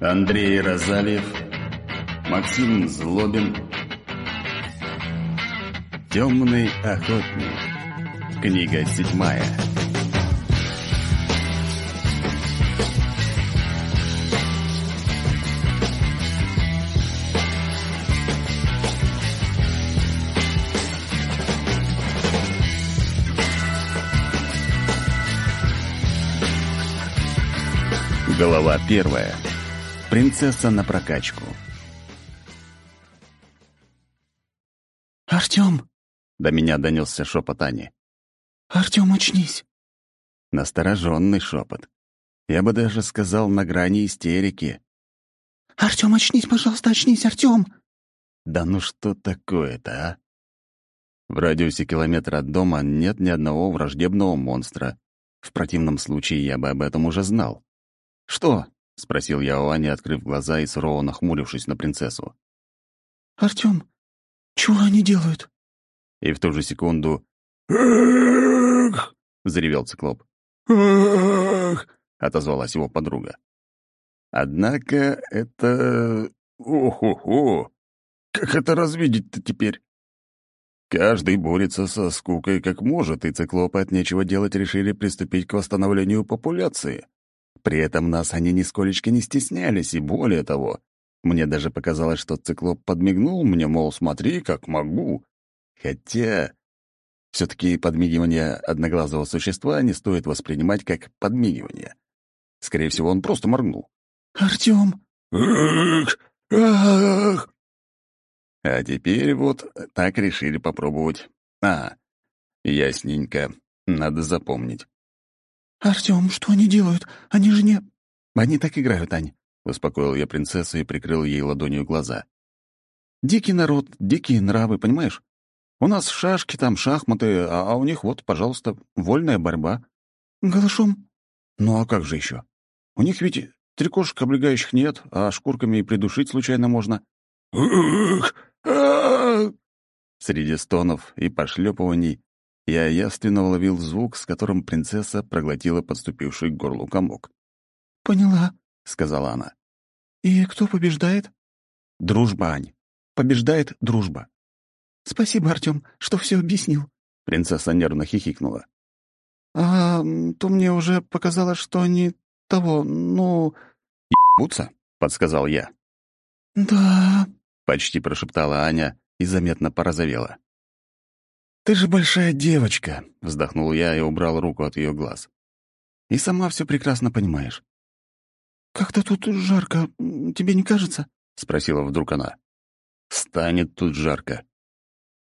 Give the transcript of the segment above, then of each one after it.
Андрей Розалиев, Максим Злобин. Темный охотник. Книга седьмая. Глава первая. Принцесса на прокачку. «Артём!» — до меня донесся шепот Ани. «Артём, очнись!» Настороженный шепот. Я бы даже сказал, на грани истерики. «Артём, очнись, пожалуйста, очнись, Артём!» Да ну что такое-то, а? В радиусе километра от дома нет ни одного враждебного монстра. В противном случае я бы об этом уже знал. «Что?» — спросил я у Ани, открыв глаза и сурово нахмурившись на принцессу. «Артём, чего они делают?» И в ту же секунду заревел циклоп. отозвалась его подруга. Однако это... Ох-охо! Как это развидеть-то теперь? Каждый борется со скукой как может, и циклопы от нечего делать решили приступить к восстановлению популяции. При этом нас они нисколечко не стеснялись, и более того, мне даже показалось, что циклоп подмигнул мне, мол, смотри, как могу. Хотя все таки подмигивание одноглазого существа не стоит воспринимать как подмигивание. Скорее всего, он просто моргнул. «Артём!» «Ах! А теперь вот так решили попробовать. А, ясненько. Надо запомнить. «Артём, что они делают? Они же не...» «Они так играют, Ань», — успокоил я принцессу и прикрыл ей ладонью глаза. «Дикий народ, дикие нравы, понимаешь? У нас шашки там, шахматы, а, а у них вот, пожалуйста, вольная борьба». «Голышом?» «Ну а как же еще? У них ведь трикошек облегающих нет, а шкурками и придушить случайно можно». Среди стонов и пошлепываний я явственно уловил звук, с которым принцесса проглотила подступивший к горлу комок. «Поняла», — сказала она. «И кто побеждает?» «Дружба, Ань. Побеждает дружба». «Спасибо, Артём, что все объяснил». Принцесса нервно хихикнула. «А то мне уже показалось, что они того, ну...» «Ебутся?» — подсказал я. «Да...» — почти прошептала Аня и заметно порозовела. «Ты же большая девочка», — вздохнул я и убрал руку от ее глаз. «И сама все прекрасно понимаешь». «Как-то тут жарко, тебе не кажется?» — спросила вдруг она. «Станет тут жарко».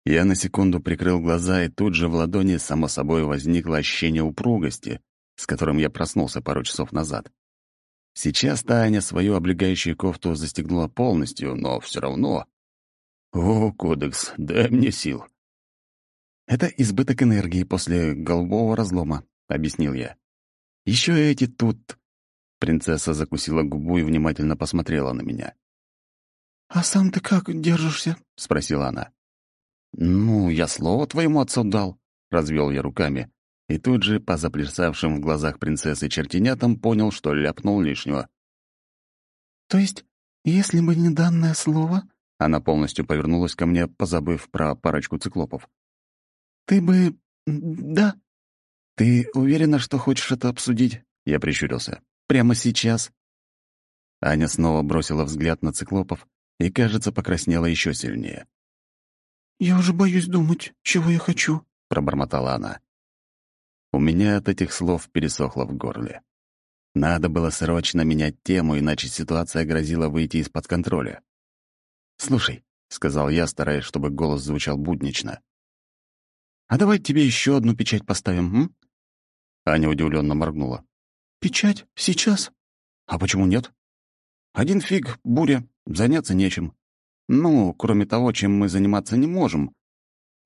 Я на секунду прикрыл глаза, и тут же в ладони, само собой, возникло ощущение упругости, с которым я проснулся пару часов назад. Сейчас Таня свою облегающую кофту застегнула полностью, но все равно... О, кодекс, дай мне сил. «Это избыток энергии после голубого разлома», — объяснил я. «Еще эти тут...» Принцесса закусила губу и внимательно посмотрела на меня. «А сам ты как держишься?» — спросила она. «Ну, я слово твоему отцу дал», — развел я руками, и тут же, по заплясавшим в глазах принцессы чертенятам, понял, что ляпнул лишнего. «То есть, если бы не данное слово...» Она полностью повернулась ко мне, позабыв про парочку циклопов. «Ты бы... да?» «Ты уверена, что хочешь это обсудить?» Я прищурился. «Прямо сейчас?» Аня снова бросила взгляд на циклопов и, кажется, покраснела еще сильнее. «Я уже боюсь думать, чего я хочу», — пробормотала она. У меня от этих слов пересохло в горле. Надо было срочно менять тему, иначе ситуация грозила выйти из-под контроля. «Слушай», — сказал я, стараясь, чтобы голос звучал буднично, «А давай тебе еще одну печать поставим, м?» Аня удивленно моргнула. «Печать? Сейчас?» «А почему нет?» «Один фиг, буря, заняться нечем. Ну, кроме того, чем мы заниматься не можем.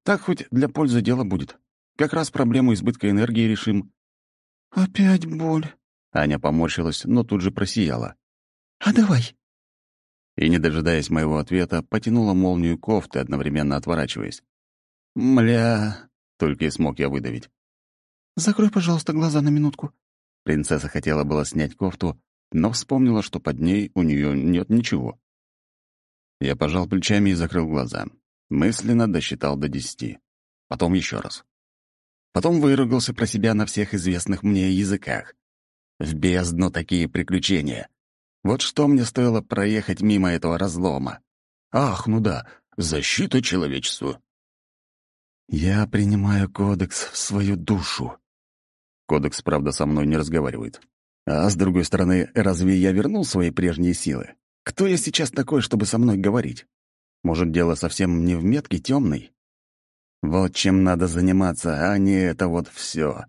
Так хоть для пользы дела будет. Как раз проблему избытка энергии решим». «Опять боль». Аня поморщилась, но тут же просияла. «А давай». И, не дожидаясь моего ответа, потянула молнию кофты, одновременно отворачиваясь. «Мля...» Только и смог я выдавить. «Закрой, пожалуйста, глаза на минутку». Принцесса хотела было снять кофту, но вспомнила, что под ней у нее нет ничего. Я пожал плечами и закрыл глаза. Мысленно досчитал до десяти. Потом еще раз. Потом выругался про себя на всех известных мне языках. В бездну такие приключения. Вот что мне стоило проехать мимо этого разлома. Ах, ну да, защита человечеству. Я принимаю кодекс в свою душу. Кодекс, правда, со мной не разговаривает. А с другой стороны, разве я вернул свои прежние силы? Кто я сейчас такой, чтобы со мной говорить? Может, дело совсем не в метке темной? Вот чем надо заниматься, а не это вот все.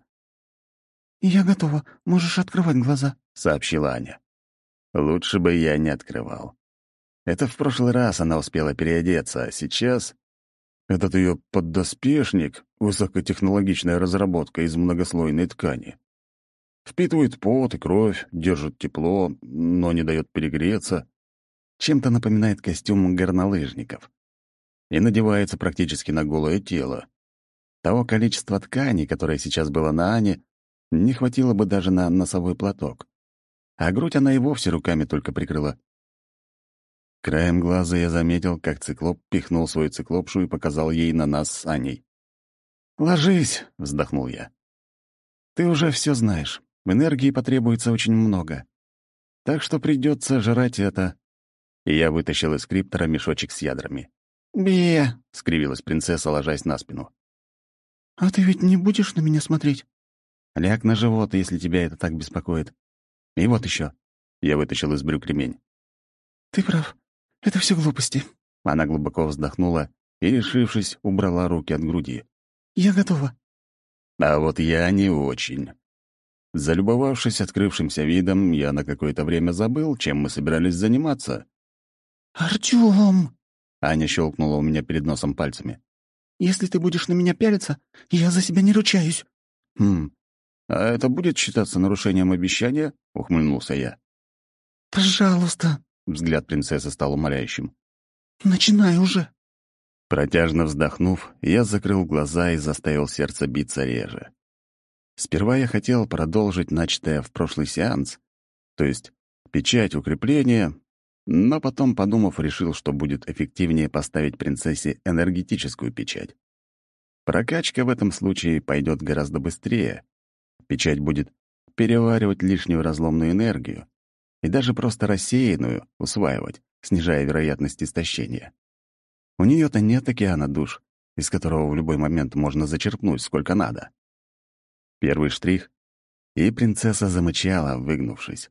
«Я готова. Можешь открывать глаза», — сообщила Аня. Лучше бы я не открывал. Это в прошлый раз она успела переодеться, а сейчас этот ее поддоспешник — высокотехнологичная разработка из многослойной ткани. Впитывает пот и кровь, держит тепло, но не дает перегреться. Чем-то напоминает костюм горнолыжников. И надевается практически на голое тело. Того количества ткани, которое сейчас было на Ане, не хватило бы даже на носовой платок. А грудь она и вовсе руками только прикрыла. Краем глаза я заметил, как циклоп пихнул свою циклопшу и показал ей на нас с Аней. «Ложись», — вздохнул я. «Ты уже все знаешь. Энергии потребуется очень много. Так что придется жрать это». И я вытащил из криптора мешочек с ядрами. «Бе!» — скривилась принцесса, ложась на спину. «А ты ведь не будешь на меня смотреть?» «Ляг на живот, если тебя это так беспокоит. И вот еще. Я вытащил из брюк ремень. «Ты прав. Это все глупости». Она глубоко вздохнула и, решившись, убрала руки от груди. «Я готова». А вот я не очень. Залюбовавшись открывшимся видом, я на какое-то время забыл, чем мы собирались заниматься. «Артём!» — Аня щелкнула у меня перед носом пальцами. «Если ты будешь на меня пялиться, я за себя не ручаюсь». «Хм, а это будет считаться нарушением обещания?» — ухмыльнулся я. «Пожалуйста», Взгляд принцессы стал умоляющим. «Начинай уже!» Протяжно вздохнув, я закрыл глаза и заставил сердце биться реже. Сперва я хотел продолжить начатое в прошлый сеанс, то есть печать укрепления, но потом, подумав, решил, что будет эффективнее поставить принцессе энергетическую печать. Прокачка в этом случае пойдет гораздо быстрее. Печать будет переваривать лишнюю разломную энергию, и даже просто рассеянную усваивать, снижая вероятность истощения. У нее то нет океана душ, из которого в любой момент можно зачерпнуть сколько надо. Первый штрих, и принцесса замычала, выгнувшись.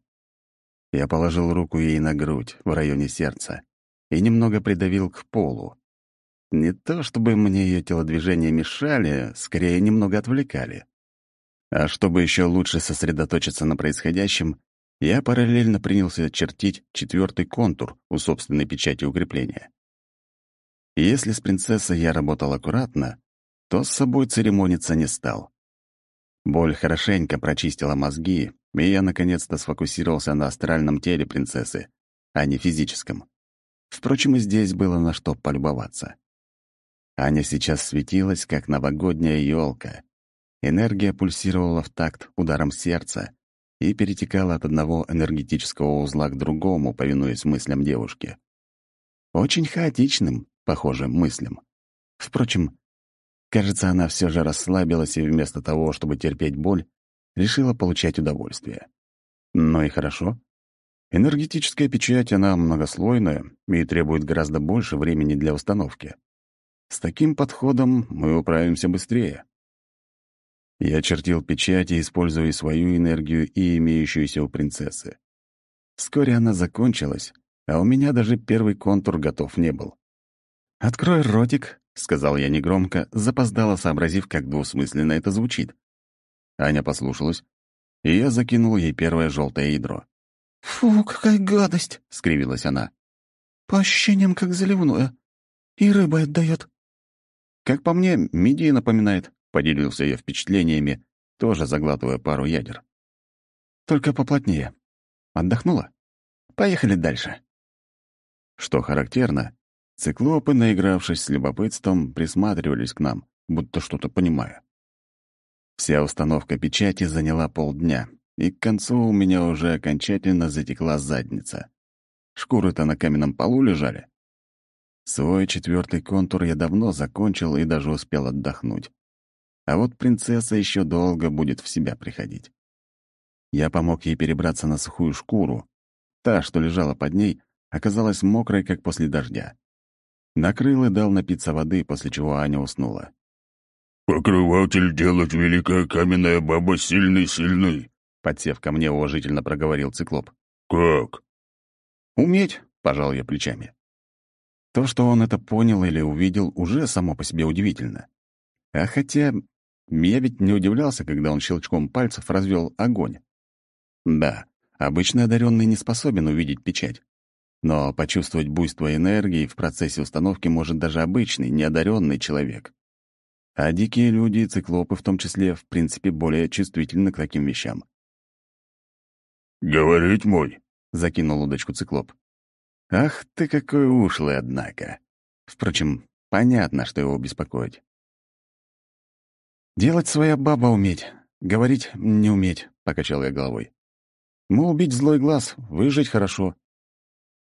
Я положил руку ей на грудь, в районе сердца, и немного придавил к полу. Не то чтобы мне ее телодвижения мешали, скорее немного отвлекали. А чтобы еще лучше сосредоточиться на происходящем, я параллельно принялся чертить четвертый контур у собственной печати укрепления. если с принцессой я работал аккуратно, то с собой церемониться не стал. Боль хорошенько прочистила мозги, и я наконец-то сфокусировался на астральном теле принцессы, а не физическом. Впрочем, и здесь было на что полюбоваться. Аня сейчас светилась, как новогодняя елка. Энергия пульсировала в такт ударом сердца, и перетекала от одного энергетического узла к другому, повинуясь мыслям девушки. Очень хаотичным, похоже, мыслям. Впрочем, кажется, она все же расслабилась и вместо того, чтобы терпеть боль, решила получать удовольствие. Ну и хорошо. Энергетическая печать, она многослойная и требует гораздо больше времени для установки. С таким подходом мы управимся быстрее. Я чертил печати, используя свою энергию и имеющуюся у принцессы. Вскоре она закончилась, а у меня даже первый контур готов не был. «Открой ротик», — сказал я негромко, запоздало сообразив, как двусмысленно это звучит. Аня послушалась, и я закинул ей первое желтое ядро. «Фу, какая гадость!» — скривилась она. «По ощущениям, как заливное. И рыба отдает. «Как по мне, мидии напоминает», Поделился я впечатлениями, тоже заглатывая пару ядер. Только поплотнее. Отдохнула? Поехали дальше. Что характерно, циклопы, наигравшись с любопытством, присматривались к нам, будто что-то понимая. Вся установка печати заняла полдня, и к концу у меня уже окончательно затекла задница. Шкуры-то на каменном полу лежали. Свой четвертый контур я давно закончил и даже успел отдохнуть. А вот принцесса еще долго будет в себя приходить. Я помог ей перебраться на сухую шкуру. Та, что лежала под ней, оказалась мокрой, как после дождя. Накрыл и дал напиться воды, после чего Аня уснула. «Покрыватель делать великая каменная баба сильный-сильный», подсев ко мне, уважительно проговорил циклоп. «Как?» «Уметь», — пожал я плечами. То, что он это понял или увидел, уже само по себе удивительно. А хотя я ведь не удивлялся, когда он щелчком пальцев развел огонь. Да, обычно одаренный не способен увидеть печать. Но почувствовать буйство энергии в процессе установки может даже обычный, неодаренный человек. А дикие люди и циклопы в том числе, в принципе, более чувствительны к таким вещам. «Говорить мой», — закинул удочку циклоп. «Ах ты какой ушлый, однако!» Впрочем, понятно, что его беспокоить. «Делать своя баба уметь, говорить не уметь», — покачал я головой. Мы убить злой глаз, выжить хорошо».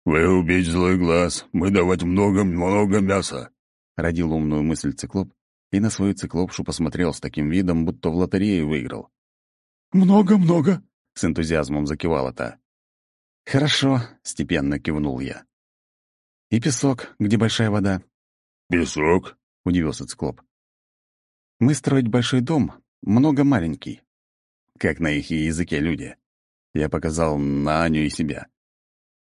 «Вы убить злой глаз, мы давать много-много мяса», — родил умную мысль циклоп и на свою циклопшу посмотрел с таким видом, будто в лотерею выиграл. «Много-много», — с энтузиазмом закивала та. «Хорошо», — степенно кивнул я. «И песок, где большая вода?» «Песок?» — удивился циклоп. «Мы строить большой дом, много маленький. Как на их языке люди. Я показал на Аню и себя.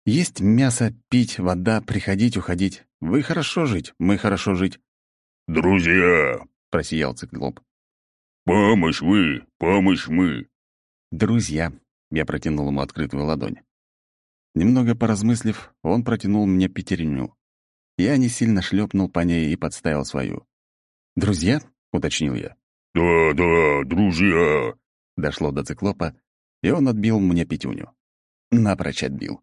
Есть мясо, пить, вода, приходить, уходить. Вы хорошо жить, мы хорошо жить. «Друзья!» — просиял циклоп. «Помощь вы, помощь мы!» «Друзья!» — я протянул ему открытую ладонь. Немного поразмыслив, он протянул мне пятерню. Я не сильно шлепнул по ней и подставил свою. «Друзья?» — уточнил я. «Да, да, друзья!» Дошло до циклопа, и он отбил мне пятюню. Напрочь отбил.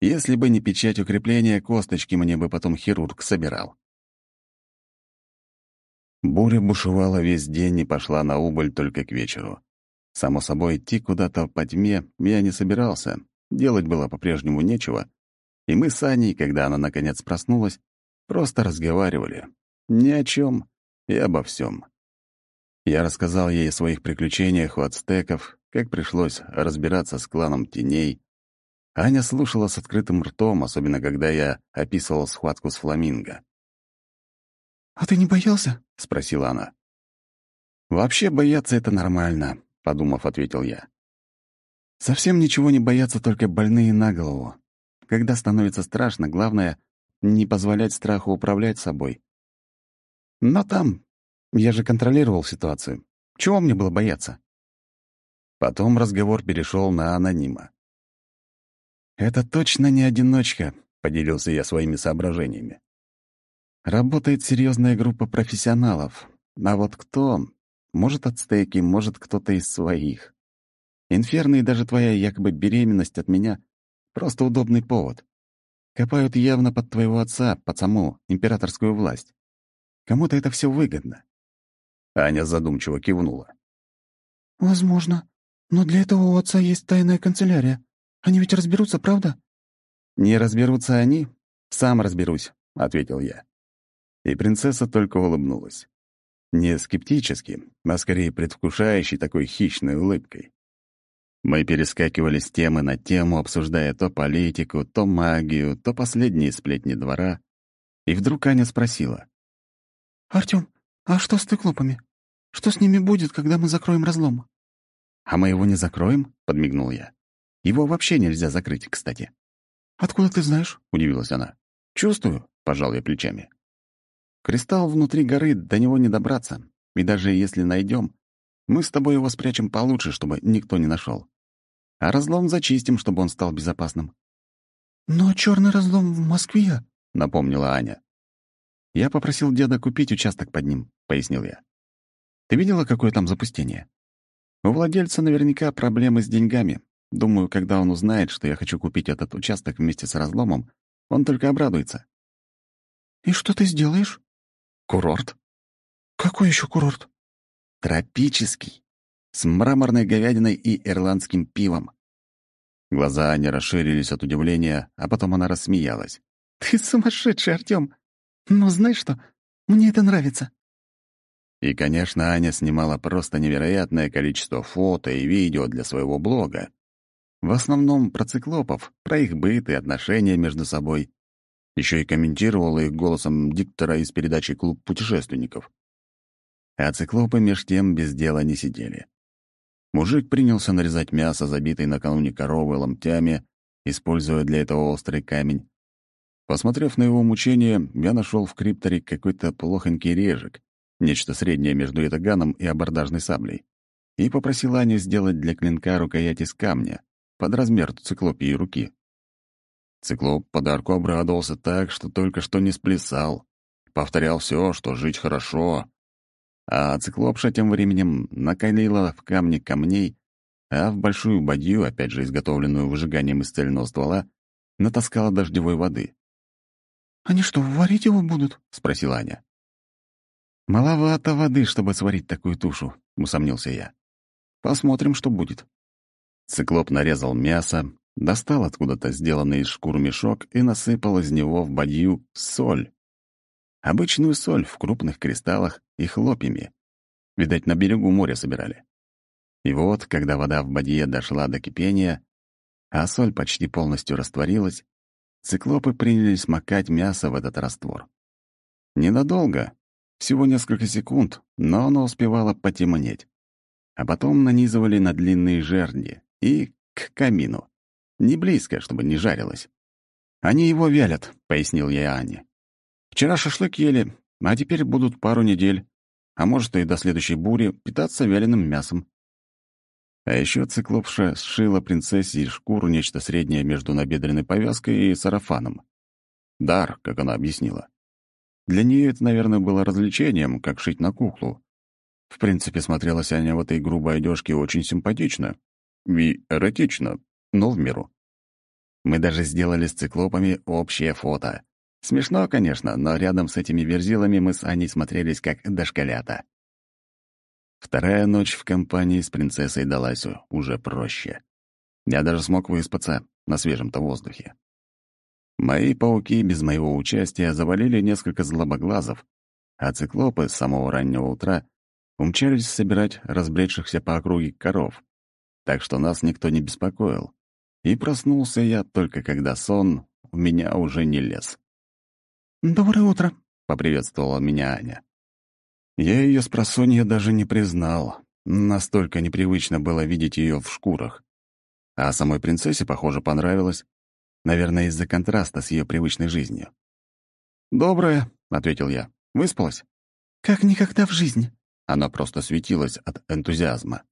Если бы не печать укрепления, косточки мне бы потом хирург собирал. Буря бушевала весь день и пошла на убыль только к вечеру. Само собой, идти куда-то по тьме я не собирался, делать было по-прежнему нечего, и мы с Аней, когда она наконец проснулась, просто разговаривали. Ни о чем и обо всем. Я рассказал ей о своих приключениях у ацтеков, как пришлось разбираться с кланом теней. Аня слушала с открытым ртом, особенно когда я описывал схватку с фламинго. «А ты не боялся?» — спросила она. «Вообще бояться — это нормально», — подумав, ответил я. «Совсем ничего не боятся только больные на голову. Когда становится страшно, главное — не позволять страху управлять собой. Но там я же контролировал ситуацию. Чего мне было бояться?» Потом разговор перешел на анонима. «Это точно не одиночка», — поделился я своими соображениями. «Работает серьезная группа профессионалов. А вот кто? Может, ацтеки, может, кто-то из своих. Инферно и даже твоя якобы беременность от меня — просто удобный повод. Копают явно под твоего отца, под саму императорскую власть. Кому-то это все выгодно». Аня задумчиво кивнула. «Возможно. Но для этого у отца есть тайная канцелярия. Они ведь разберутся, правда?» «Не разберутся они? Сам разберусь», — ответил я. И принцесса только улыбнулась. Не скептически, а скорее предвкушающей такой хищной улыбкой. Мы перескакивали с темы на тему, обсуждая то политику, то магию, то последние сплетни двора. И вдруг Аня спросила. «Артём, а что с циклопами? Что с ними будет, когда мы закроем разлом?» «А мы его не закроем?» — подмигнул я. «Его вообще нельзя закрыть, кстати». «Откуда ты знаешь?» — удивилась она. «Чувствую», — пожал я плечами. «Кристалл внутри горы, до него не добраться. И даже если найдем, мы с тобой его спрячем получше, чтобы никто не нашел. А разлом зачистим, чтобы он стал безопасным». «Но черный разлом в Москве», — напомнила Аня. «Я попросил деда купить участок под ним», — пояснил я. «Ты видела, какое там запустение? У владельца наверняка проблемы с деньгами. Думаю, когда он узнает, что я хочу купить этот участок вместе с разломом, он только обрадуется. «И что ты сделаешь?» «Курорт». «Какой еще курорт?» «Тропический. с мраморной говядиной и ирландским пивом. Глаза Ани расширились от удивления, а потом она рассмеялась. «Ты сумасшедший, Артём! Но знаешь что? Мне это нравится». И, конечно, Аня снимала просто невероятное количество фото и видео для своего блога. В основном про циклопов, про их быт и отношения между собой. Еще и комментировала их голосом диктора из передачи «Клуб путешественников». А циклопы меж тем без дела не сидели. Мужик принялся нарезать мясо, забитое накануне коровы ломтями, используя для этого острый камень. Посмотрев на его мучение, я нашел в крипторе какой-то плохонький режек, нечто среднее между ятаганом и абордажной саблей, и попросил Аню сделать для клинка рукоять из камня, под размер циклопии руки. Циклоп подарку обрадовался так, что только что не сплясал. Повторял все, что жить хорошо, а циклопша тем временем накалила в камне камней, а в большую бадью, опять же изготовленную выжиганием из цельного ствола, натаскала дождевой воды. «Они что, варить его будут?» — спросила Аня. «Маловато воды, чтобы сварить такую тушу», — усомнился я. «Посмотрим, что будет». Циклоп нарезал мясо, достал откуда-то сделанный из шкур мешок и насыпал из него в бадью соль. Обычную соль в крупных кристаллах и хлопьями. Видать, на берегу моря собирали. И вот, когда вода в бадье дошла до кипения, а соль почти полностью растворилась, циклопы принялись макать мясо в этот раствор. Ненадолго, всего несколько секунд, но оно успевало потемнеть. А потом нанизывали на длинные жерди и к камину. Не близко, чтобы не жарилось. «Они его вялят», — пояснил я Ане. Вчера шашлык ели, а теперь будут пару недель, а может и до следующей бури, питаться вяленым мясом. А еще циклопша сшила принцессе из шкуру нечто среднее между набедренной повязкой и сарафаном. Дар, как она объяснила. Для нее это, наверное, было развлечением, как шить на куклу. В принципе, смотрелась Аня в этой грубой одежке очень симпатично и эротично, но в меру. Мы даже сделали с циклопами общее фото. Смешно, конечно, но рядом с этими верзилами мы с Аней смотрелись как дошколята. Вторая ночь в компании с принцессой далась уже проще. Я даже смог выспаться на свежем-то воздухе. Мои пауки без моего участия завалили несколько злобоглазов, а циклопы с самого раннего утра умчались собирать разбредшихся по округе коров, так что нас никто не беспокоил. И проснулся я только когда сон в меня уже не лез. «Доброе утро», — поприветствовала меня Аня. Я ее с просонья даже не признал. Настолько непривычно было видеть ее в шкурах. А самой принцессе, похоже, понравилось. Наверное, из-за контраста с ее привычной жизнью. «Доброе», — ответил я. «Выспалась?» «Как никогда в жизни». Она просто светилась от энтузиазма.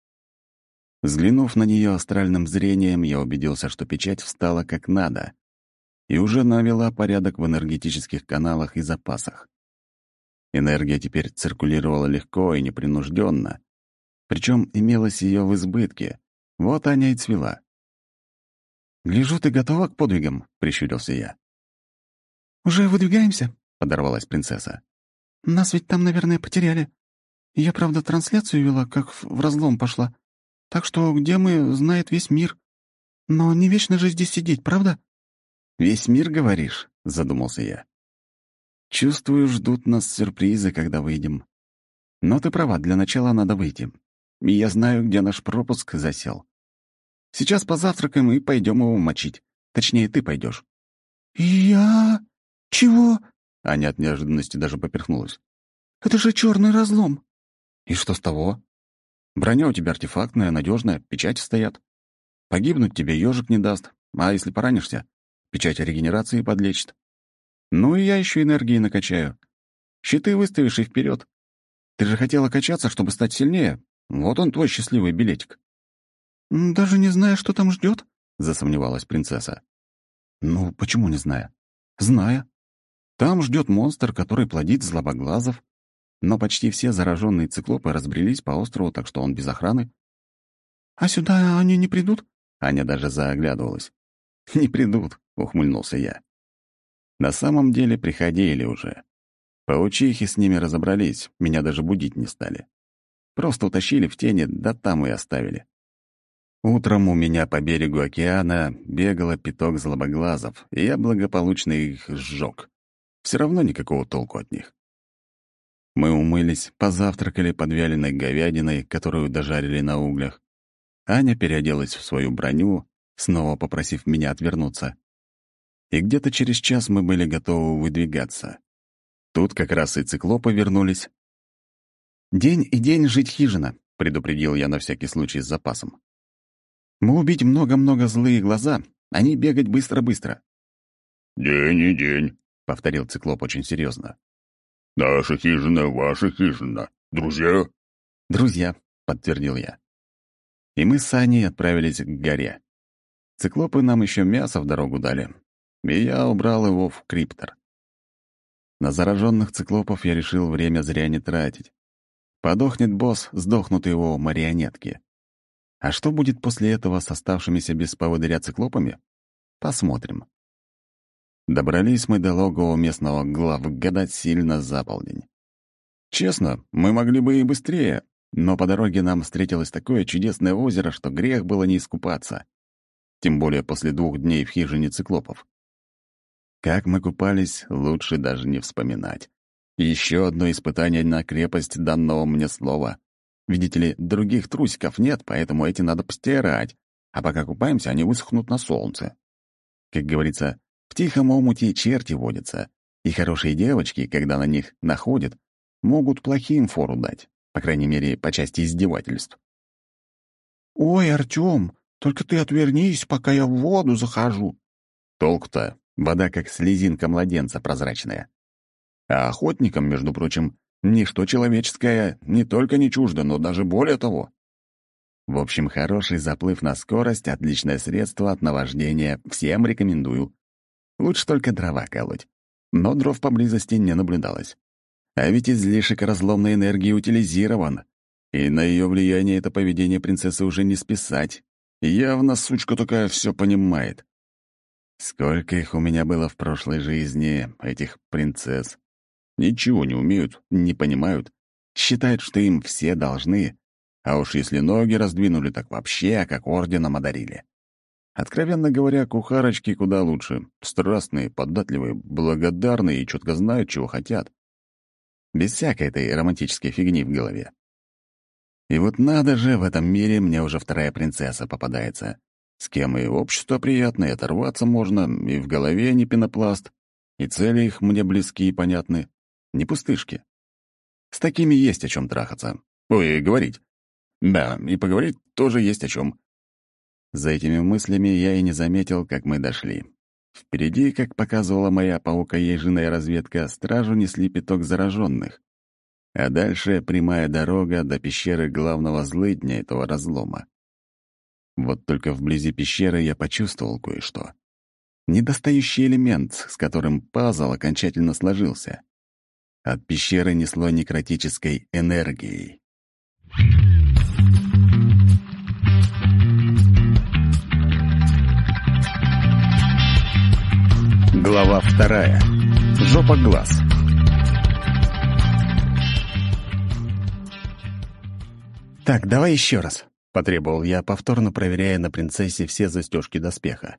Взглянув на нее астральным зрением, я убедился, что печать встала как надо и уже навела порядок в энергетических каналах и запасах. Энергия теперь циркулировала легко и непринужденно, причем имелась ее в избытке. Вот Аня и цвела. «Гляжу, ты готова к подвигам?» — прищурился я. «Уже выдвигаемся?» — подорвалась принцесса. «Нас ведь там, наверное, потеряли. Я, правда, трансляцию вела, как в разлом пошла. Так что где мы, знает весь мир. Но не вечно же здесь сидеть, правда?» «Весь мир, говоришь?» — задумался я. «Чувствую, ждут нас сюрпризы, когда выйдем. Но ты права, для начала надо выйти. И я знаю, где наш пропуск засел. Сейчас позавтракаем и пойдем его мочить. Точнее, ты пойдешь. «Я... чего?» Аня от неожиданности даже поперхнулась. «Это же черный разлом». «И что с того? Броня у тебя артефактная, надежная, печати стоят. Погибнуть тебе ежик не даст, а если поранишься, Печать регенерации подлечит. Ну и я еще энергии накачаю. Щиты выставишь и вперед. Ты же хотела качаться, чтобы стать сильнее. Вот он, твой счастливый билетик. «Даже не зная, что там ждет? засомневалась принцесса. «Ну, почему не зная?» «Зная. Там ждет монстр, который плодит злобоглазов, но почти все зараженные циклопы разбрелись по острову, так что он без охраны». «А сюда они не придут?» Аня даже заоглядывалась. «Не придут. — ухмыльнулся я. На самом деле приходили уже. Паучихи с ними разобрались, меня даже будить не стали. Просто утащили в тени, да там и оставили. Утром у меня по берегу океана бегало пяток злобоглазов, и я благополучно их сжег. Все равно никакого толку от них. Мы умылись, позавтракали подвяленной говядиной, которую дожарили на углях. Аня переоделась в свою броню, снова попросив меня отвернуться. И где-то через час мы были готовы выдвигаться. Тут как раз и циклопы вернулись. «День и день жить хижина», — предупредил я на всякий случай с запасом. Мы убить много-много злые глаза, они бегать быстро-быстро». «День и день», — повторил циклоп очень серьезно. «Наша хижина, ваша хижина. Друзья?» «Друзья», — подтвердил я. И мы с Аней отправились к горе. Циклопы нам еще мясо в дорогу дали, и я убрал его в криптор. На зараженных циклопов я решил время зря не тратить. Подохнет босс, сдохнут его марионетки. А что будет после этого с оставшимися без поводыря циклопами? Посмотрим. Добрались мы до логового местного главгада сильно за полдень. Честно, мы могли бы и быстрее, но по дороге нам встретилось такое чудесное озеро, что грех было не искупаться. Тем более после двух дней в хижине циклопов. Как мы купались, лучше даже не вспоминать. Еще одно испытание на крепость данного мне слова. Видите ли, других трусиков нет, поэтому эти надо постирать, а пока купаемся, они высохнут на солнце. Как говорится, в тихом омуте черти водятся, и хорошие девочки, когда на них находят, могут плохим фору дать, по крайней мере, по части издевательств. «Ой, Артём, только ты отвернись, пока я в воду захожу». Толк-то, вода как слезинка младенца прозрачная. А охотникам, между прочим, Ничто человеческое не только не чуждо, но даже более того. В общем, хороший заплыв на скорость — отличное средство от наваждения, всем рекомендую. Лучше только дрова колоть. Но дров поблизости не наблюдалось. А ведь излишек разломной энергии утилизирован, и на ее влияние это поведение принцессы уже не списать. Явно сучка такая все понимает. Сколько их у меня было в прошлой жизни, этих принцесс. Ничего не умеют, не понимают, считают, что им все должны, а уж если ноги раздвинули, так вообще как орденом одарили. Откровенно говоря, кухарочки куда лучше. Страстные, податливые, благодарные и четко знают, чего хотят. Без всякой этой романтической фигни в голове. И вот надо же, в этом мире мне уже вторая принцесса попадается. С кем и общество приятное, оторваться можно, и в голове не пенопласт, и цели их мне близки и понятны не пустышки. С такими есть о чем трахаться. Ой, говорить. Да, и поговорить тоже есть о чем. За этими мыслями я и не заметил, как мы дошли. Впереди, как показывала моя паука-ежиная разведка, стражу несли пяток зараженных. А дальше прямая дорога до пещеры главного злыдня этого разлома. Вот только вблизи пещеры я почувствовал кое-что. Недостающий элемент, с которым пазл окончательно сложился. От пещеры несло некротической энергией. Глава вторая. Жопа глаз. «Так, давай еще раз», — потребовал я, повторно проверяя на принцессе все застежки доспеха.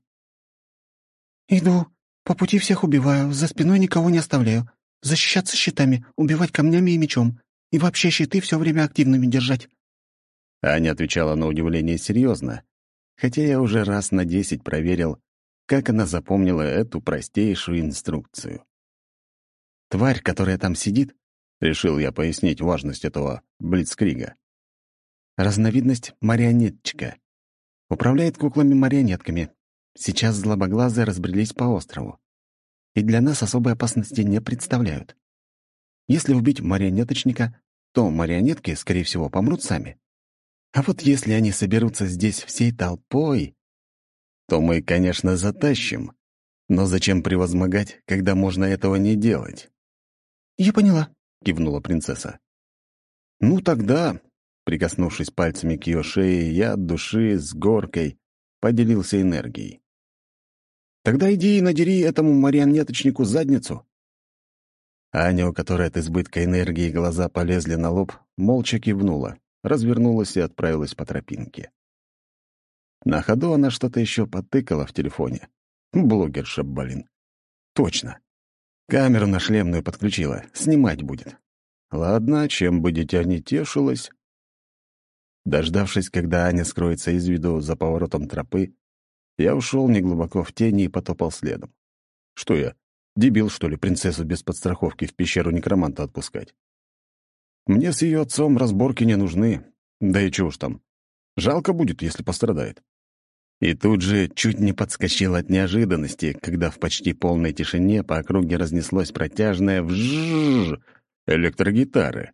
«Иду. По пути всех убиваю, за спиной никого не оставляю. Защищаться щитами, убивать камнями и мечом. И вообще щиты все время активными держать». Аня отвечала на удивление серьезно, хотя я уже раз на десять проверил, как она запомнила эту простейшую инструкцию. «Тварь, которая там сидит», — решил я пояснить важность этого блицкрига. «Разновидность марионетчика. Управляет куклами-марионетками. Сейчас злобоглазые разбрелись по острову и для нас особой опасности не представляют. Если убить марионеточника, то марионетки, скорее всего, помрут сами. А вот если они соберутся здесь всей толпой, то мы, конечно, затащим. Но зачем превозмогать, когда можно этого не делать? «Я поняла», — кивнула принцесса. «Ну тогда», прикоснувшись пальцами к ее шее, я от души с горкой поделился энергией. Тогда иди и надери этому марионеточнику задницу». Аня, у которой от избытка энергии глаза полезли на лоб, молча кивнула, развернулась и отправилась по тропинке. На ходу она что-то еще потыкала в телефоне. Блогерша, блин. Точно. Камеру на шлемную подключила. Снимать будет. Ладно, чем бы дитя не тешилось. Дождавшись, когда Аня скроется из виду за поворотом тропы, я ушел неглубоко в тени и потопал следом. Что я, дебил, что ли, принцессу без подстраховки в пещеру некроманта отпускать? Мне с ее отцом разборки не нужны. Да и чего уж там. Жалко будет, если пострадает. И тут же чуть не подскочил от неожиданности, когда в почти полной тишине по округе разнеслось протяжное вжжж электрогитары.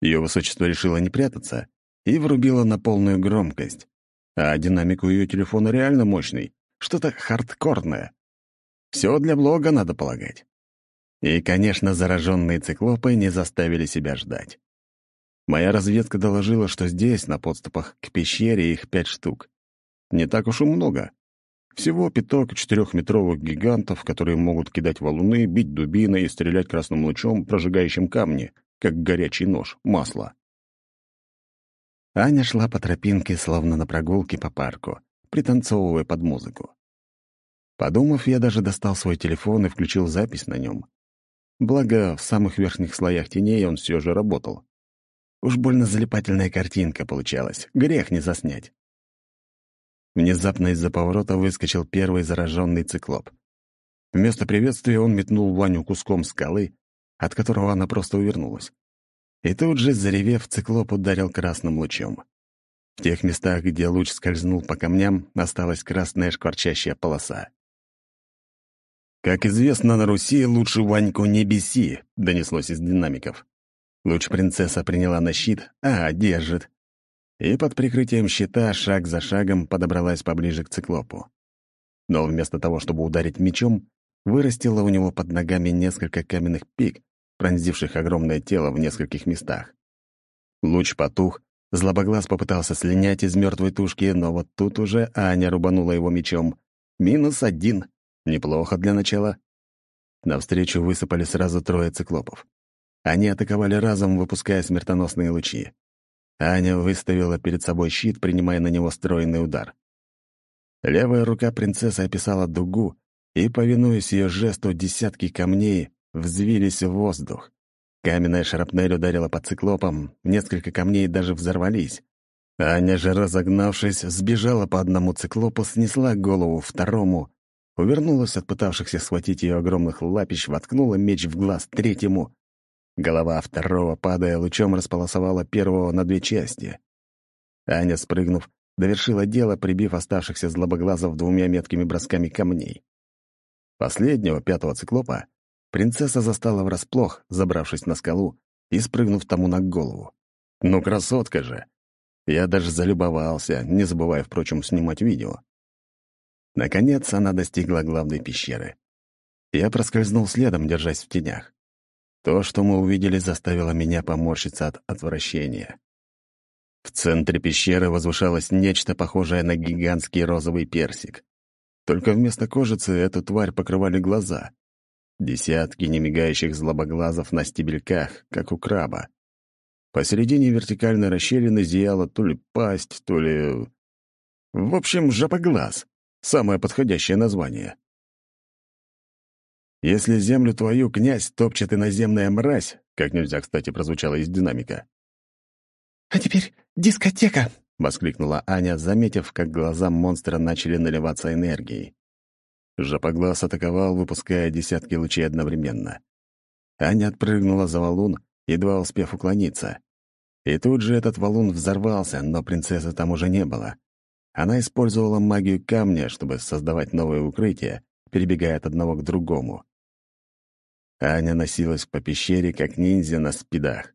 Ее высочество решило не прятаться и врубило на полную громкость. А динамик у ее телефона реально мощный, что-то хардкорное. Все для блога, надо полагать. И, конечно, зараженные циклопы не заставили себя ждать. Моя разведка доложила, что здесь, на подступах к пещере, их пять штук. Не так уж и много. Всего пяток четырехметровых гигантов, которые могут кидать валуны, бить дубиной и стрелять красным лучом, прожигающим камни, как горячий нож, масло. Аня шла по тропинке, словно на прогулке по парку, пританцовывая под музыку. Подумав, я даже достал свой телефон и включил запись на нем. Благо, в самых верхних слоях теней он все же работал. Уж больно залипательная картинка получалась, грех не заснять. Внезапно из-за поворота выскочил первый зараженный циклоп. Вместо приветствия он метнул Ваню куском скалы, от которого она просто увернулась. И тут же, заревев, циклоп ударил красным лучом. В тех местах, где луч скользнул по камням, осталась красная шкварчащая полоса. «Как известно, на Руси лучше Ваньку не беси», — донеслось из динамиков. Луч принцесса приняла на щит, а, держит и под прикрытием щита шаг за шагом подобралась поближе к циклопу. Но вместо того, чтобы ударить мечом, вырастила у него под ногами несколько каменных пик, пронзивших огромное тело в нескольких местах. Луч потух, злобоглаз попытался слинять из мертвой тушки, но вот тут уже Аня рубанула его мечом. Минус один. Неплохо для начала. Навстречу высыпали сразу трое циклопов. Они атаковали разом, выпуская смертоносные лучи. Аня выставила перед собой щит, принимая на него стройный удар. Левая рука принцессы описала дугу, и, повинуясь ее жесту, десятки камней взвились в воздух. Каменная шрапнель ударила по циклопам, несколько камней даже взорвались. Аня же, разогнавшись, сбежала по одному циклопу, снесла голову второму, увернулась от пытавшихся схватить ее огромных лапищ, воткнула меч в глаз третьему, Голова второго, падая лучом, располосовала первого на две части. Аня, спрыгнув, довершила дело, прибив оставшихся злобоглазов двумя меткими бросками камней. Последнего, пятого циклопа, принцесса застала врасплох, забравшись на скалу и спрыгнув тому на голову. Ну, красотка же! Я даже залюбовался, не забывая, впрочем, снимать видео. Наконец она достигла главной пещеры. Я проскользнул следом, держась в тенях. То, что мы увидели, заставило меня поморщиться от отвращения. В центре пещеры возвышалось нечто похожее на гигантский розовый персик. Только вместо кожицы эту тварь покрывали глаза. Десятки немигающих злобоглазов на стебельках, как у краба. Посередине вертикальной расщелины зияла то ли пасть, то ли... В общем, жопоглаз. Самое подходящее название. Если землю твою князь топчет иноземная мразь, как нельзя, кстати, прозвучало из динамика. «А теперь дискотека!» — воскликнула Аня, заметив, как глаза монстра начали наливаться энергией. Жопоглаз атаковал, выпуская десятки лучей одновременно. Аня отпрыгнула за валун, едва успев уклониться. И тут же этот валун взорвался, но принцессы там уже не было. Она использовала магию камня, чтобы создавать новое укрытие, перебегая от одного к другому. Аня носилась по пещере, как ниндзя на спидах.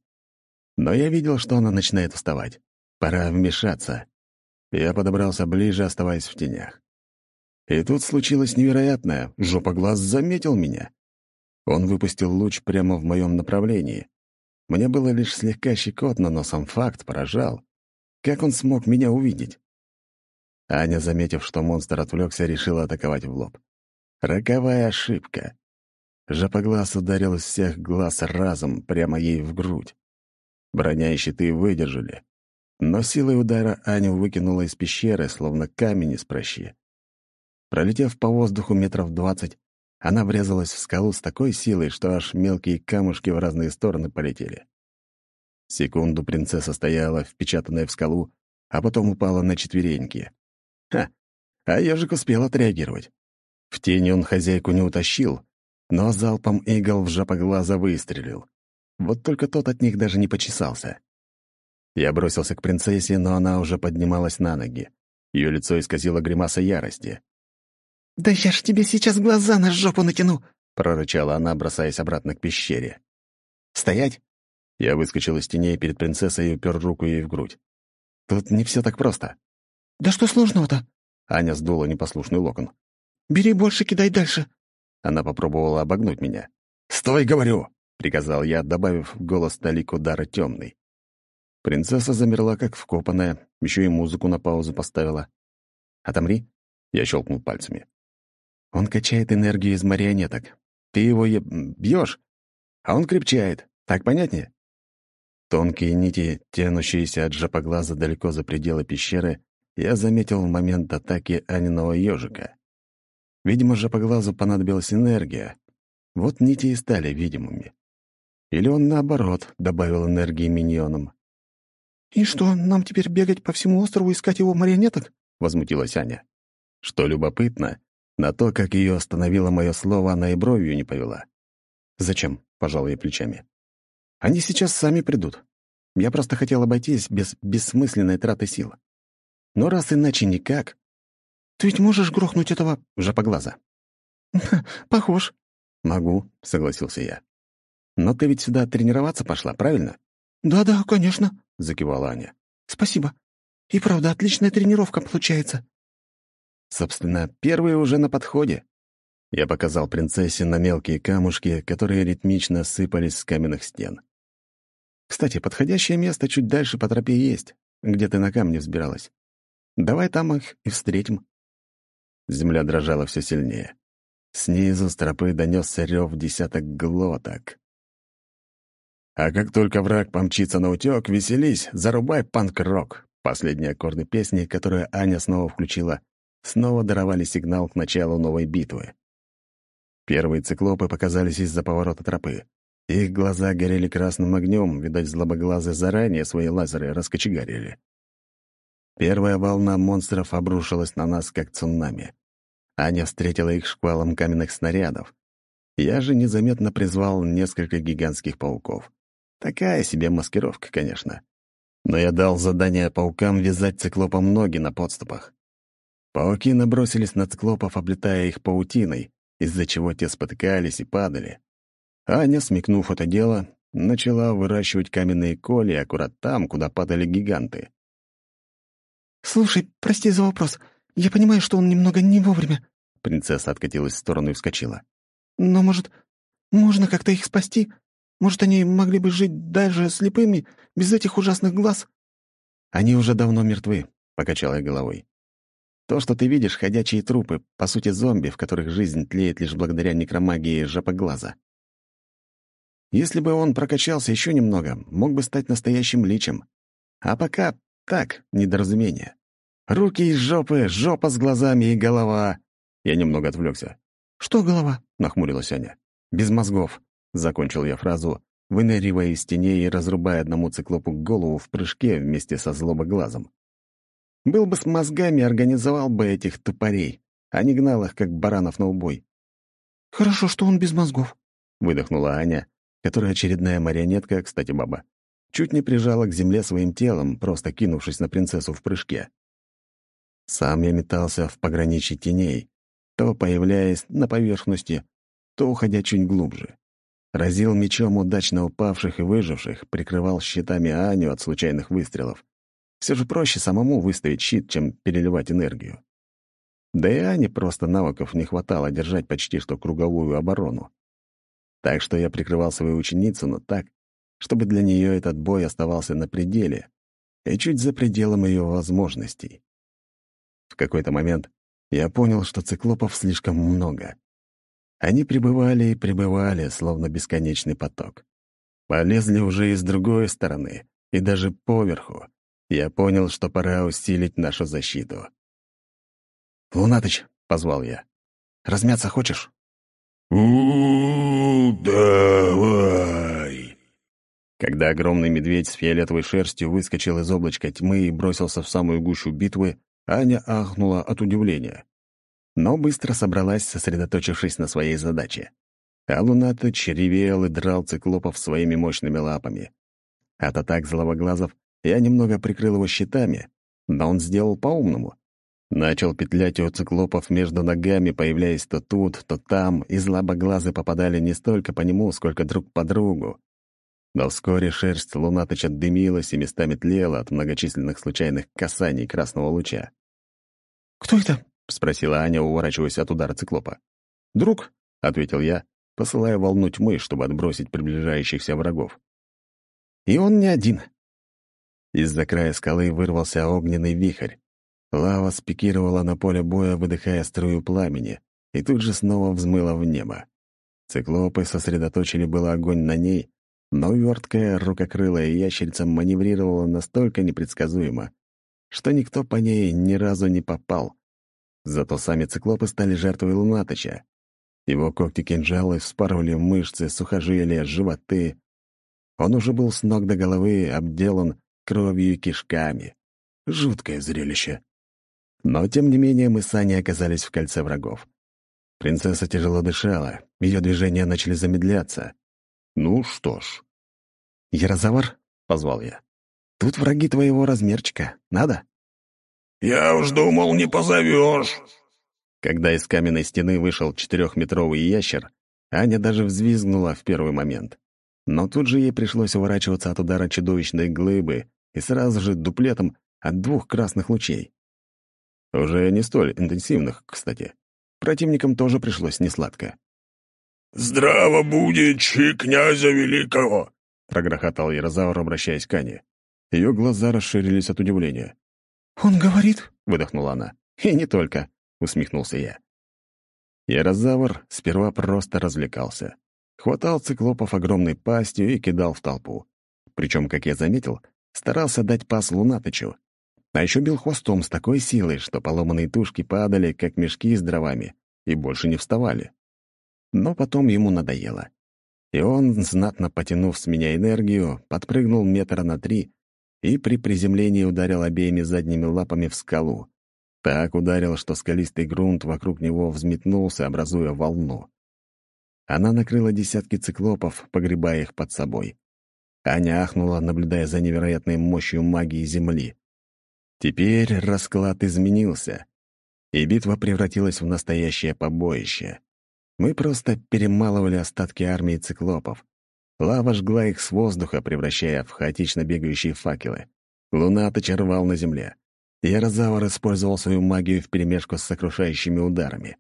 Но я видел, что она начинает вставать. Пора вмешаться. Я подобрался ближе, оставаясь в тенях. И тут случилось невероятное. Жопоглаз заметил меня. Он выпустил луч прямо в моем направлении. Мне было лишь слегка щекотно, но сам факт поражал. Как он смог меня увидеть? Аня, заметив, что монстр отвлекся, решила атаковать в лоб. Роковая ошибка. Жопоглаз ударил из всех глаз разом, прямо ей в грудь. Броня и щиты выдержали, Но силой удара Аню выкинула из пещеры, словно камень из прощи. Пролетев по воздуху метров двадцать, она врезалась в скалу с такой силой, что аж мелкие камушки в разные стороны полетели. Секунду принцесса стояла, впечатанная в скалу, а потом упала на четвереньки. Ха! А ежик успел отреагировать. В тени он хозяйку не утащил, но залпом игл в жопоглаза выстрелил. Вот только тот от них даже не почесался. Я бросился к принцессе, но она уже поднималась на ноги. Ее лицо исказило гримаса ярости. «Да я ж тебе сейчас глаза на жопу натяну!» — прорычала она, бросаясь обратно к пещере. «Стоять!» Я выскочил из теней перед принцессой и упер руку ей в грудь. «Тут не все так просто». «Да что сложного-то?» Аня сдула непослушный локон. «Бери больше, кидай дальше». Она попробовала обогнуть меня. «Стой, говорю!» — приказал я, добавив в голос талик удара темный. Принцесса замерла, как вкопанная, еще и музыку на паузу поставила. «Отомри!» — я щелкнул пальцами. «Он качает энергию из марионеток. Ты его е... бьешь, а он крепчает. Так понятнее?» Тонкие нити, тянущиеся от жопоглаза далеко за пределы пещеры, я заметил в момент атаки Аниного ежика. Видимо, жопоглазу понадобилась энергия. Вот нити и стали видимыми. Или он, наоборот, добавил энергии миньонам. «И что, нам теперь бегать по всему острову искать его марионеток?» — возмутилась Аня. Что любопытно, на то, как ее остановило мое слово, она и бровью не повела. «Зачем?» — пожал я плечами. «Они сейчас сами придут. Я просто хотел обойтись без бессмысленной траты сил. Но раз иначе никак...» «Ты ведь можешь грохнуть этого жопоглаза?» «Похож». «Могу», — согласился я. «Но ты ведь сюда тренироваться пошла, правильно?» «Да-да, конечно», — закивала Аня. «Спасибо. И правда, отличная тренировка получается». Собственно, первые уже на подходе. Я показал принцессе на мелкие камушки, которые ритмично сыпались с каменных стен. Кстати, подходящее место чуть дальше по тропе есть, где ты на камне взбиралась. Давай там их и встретим. Земля дрожала все сильнее. Снизу с тропы донесся рев десяток глоток. А как только враг помчится на утек, веселись, зарубай панк-рок. Последние аккорды песни, которую Аня снова включила, снова даровали сигнал к началу новой битвы. Первые циклопы показались из-за поворота тропы. Их глаза горели красным огнем, видать, злобоглазы заранее свои лазеры раскочегарили. Первая волна монстров обрушилась на нас, как цунами. Аня встретила их шквалом каменных снарядов. Я же незаметно призвал несколько гигантских пауков. Такая себе маскировка, конечно. Но я дал задание паукам вязать циклопам ноги на подступах. Пауки набросились на циклопов, облетая их паутиной, из-за чего те спотыкались и падали. Аня, смекнув это дело, начала выращивать каменные коли аккурат там, куда падали гиганты. «Слушай, прости за вопрос. Я понимаю, что он немного не вовремя». Принцесса откатилась в сторону и вскочила. «Но, может, можно как-то их спасти? Может, они могли бы жить даже слепыми, без этих ужасных глаз?» «Они уже давно мертвы», — покачала я головой. То, что ты видишь, ходячие трупы, по сути, зомби, в которых жизнь тлеет лишь благодаря некромагии жопоглаза. Если бы он прокачался еще немного, мог бы стать настоящим личем. А пока так, недоразумение. Руки из жопы, жопа с глазами и голова. Я немного отвлекся. «Что голова?» — нахмурилась Аня. «Без мозгов», — закончил я фразу, выныривая из теней и разрубая одному циклопу голову в прыжке вместе со злобоглазом. Был бы с мозгами, организовал бы этих тупорей, а не гнал их, как баранов на убой. «Хорошо, что он без мозгов», — выдохнула Аня, которая очередная марионетка, кстати, баба, чуть не прижала к земле своим телом, просто кинувшись на принцессу в прыжке. Сам я метался в пограничье теней, то появляясь на поверхности, то уходя чуть глубже. Разил мечом удачно упавших и выживших, прикрывал щитами Аню от случайных выстрелов. Все же проще самому выставить щит, чем переливать энергию. Да и Ане просто навыков не хватало держать почти что круговую оборону. Так что я прикрывал свою ученицу, но так, чтобы для нее этот бой оставался на пределе и чуть за пределом ее возможностей. В какой-то момент я понял, что циклопов слишком много. Они пребывали и пребывали, словно бесконечный поток. Полезли уже и с другой стороны, и даже поверху, Я понял, что пора усилить нашу защиту. «Лунатыч», — позвал я, — «размяться хочешь?» у давай!» Когда огромный медведь с фиолетовой шерстью выскочил из облачка тьмы и бросился в самую гущу битвы, Аня ахнула от удивления. Но быстро собралась, сосредоточившись на своей задаче. А Лунатыч ревел и драл циклопов своими мощными лапами. От атак зловоглазов я немного прикрыл его щитами, но он сделал по-умному. Начал петлять у циклопов между ногами, появляясь то тут, то там, и злобоглазы попадали не столько по нему, сколько друг по другу. Но вскоре шерсть Лунатыча дымилась и местами тлела от многочисленных случайных касаний красного луча. «Кто это?» — спросила Аня, уворачиваясь от удара циклопа. «Друг», — ответил я, посылая волну тьмы, чтобы отбросить приближающихся врагов. «И он не один». Из-за края скалы вырвался огненный вихрь. Лава спикировала на поле боя, выдыхая струю пламени, и тут же снова взмыла в небо. Циклопы сосредоточили было огонь на ней, но верткая рукокрылая ящерица маневрировала настолько непредсказуемо, что никто по ней ни разу не попал. Зато сами циклопы стали жертвой Лунатыча. Его когти-кинжалы вспарывали мышцы, сухожилия, животы. Он уже был с ног до головы обделан кровью и кишками. Жуткое зрелище. Но, тем не менее, мы с Аней оказались в кольце врагов. Принцесса тяжело дышала, ее движения начали замедляться. Ну что ж. «Ярозавр?» — позвал я. «Тут враги твоего размерчика. Надо?» «Я уж думал, не позовешь». Когда из каменной стены вышел четырехметровый ящер, Аня даже взвизгнула в первый момент. Но тут же ей пришлось уворачиваться от удара чудовищной глыбы и сразу же дуплетом от двух красных лучей. Уже не столь интенсивных, кстати. Противникам тоже пришлось несладко. «Здраво будет, чи князя великого!» — прогрохотал Ярозавр, обращаясь к Ане. Ее глаза расширились от удивления. «Он говорит?» — выдохнула она. «И не только», — усмехнулся я. Ярозавр сперва просто развлекался. Хватал циклопов огромной пастью и кидал в толпу. Причем, как я заметил, старался дать пас Лунатычу. А еще бил хвостом с такой силой, что поломанные тушки падали, как мешки с дровами, и больше не вставали. Но потом ему надоело. И он, знатно потянув с меня энергию, подпрыгнул метра на три и при приземлении ударил обеими задними лапами в скалу. Так ударил, что скалистый грунт вокруг него взметнулся, образуя волну. Она накрыла десятки циклопов, погребая их под собой. Аня ахнула, наблюдая за невероятной мощью магии Земли. Теперь расклад изменился, и битва превратилась в настоящее побоище. Мы просто перемалывали остатки армии циклопов. Лава жгла их с воздуха, превращая в хаотично бегающие факелы. Луна рвал на земле. Ярозавр использовал свою магию вперемешку с сокрушающими ударами.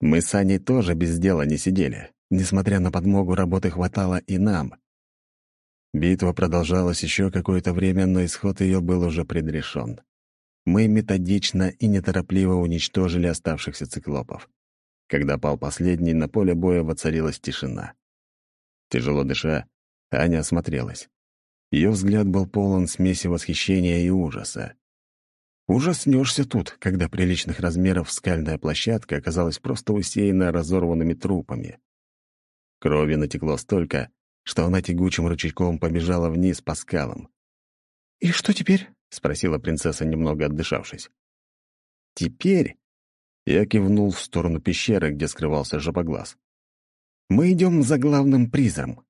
Мы с Аней тоже без дела не сидели. Несмотря на подмогу, работы хватало и нам. Битва продолжалась еще какое-то время, но исход ее был уже предрешен. Мы методично и неторопливо уничтожили оставшихся циклопов. Когда пал последний, на поле боя воцарилась тишина. Тяжело дыша, Аня осмотрелась. Ее взгляд был полон смеси восхищения и ужаса. Ужаснешься тут, когда приличных размеров скальная площадка оказалась просто усеяна разорванными трупами. Крови натекло столько, что она тягучим ручейком побежала вниз по скалам. «И что теперь?» — спросила принцесса, немного отдышавшись. «Теперь...» — я кивнул в сторону пещеры, где скрывался жабоглаз. «Мы идем за главным призом».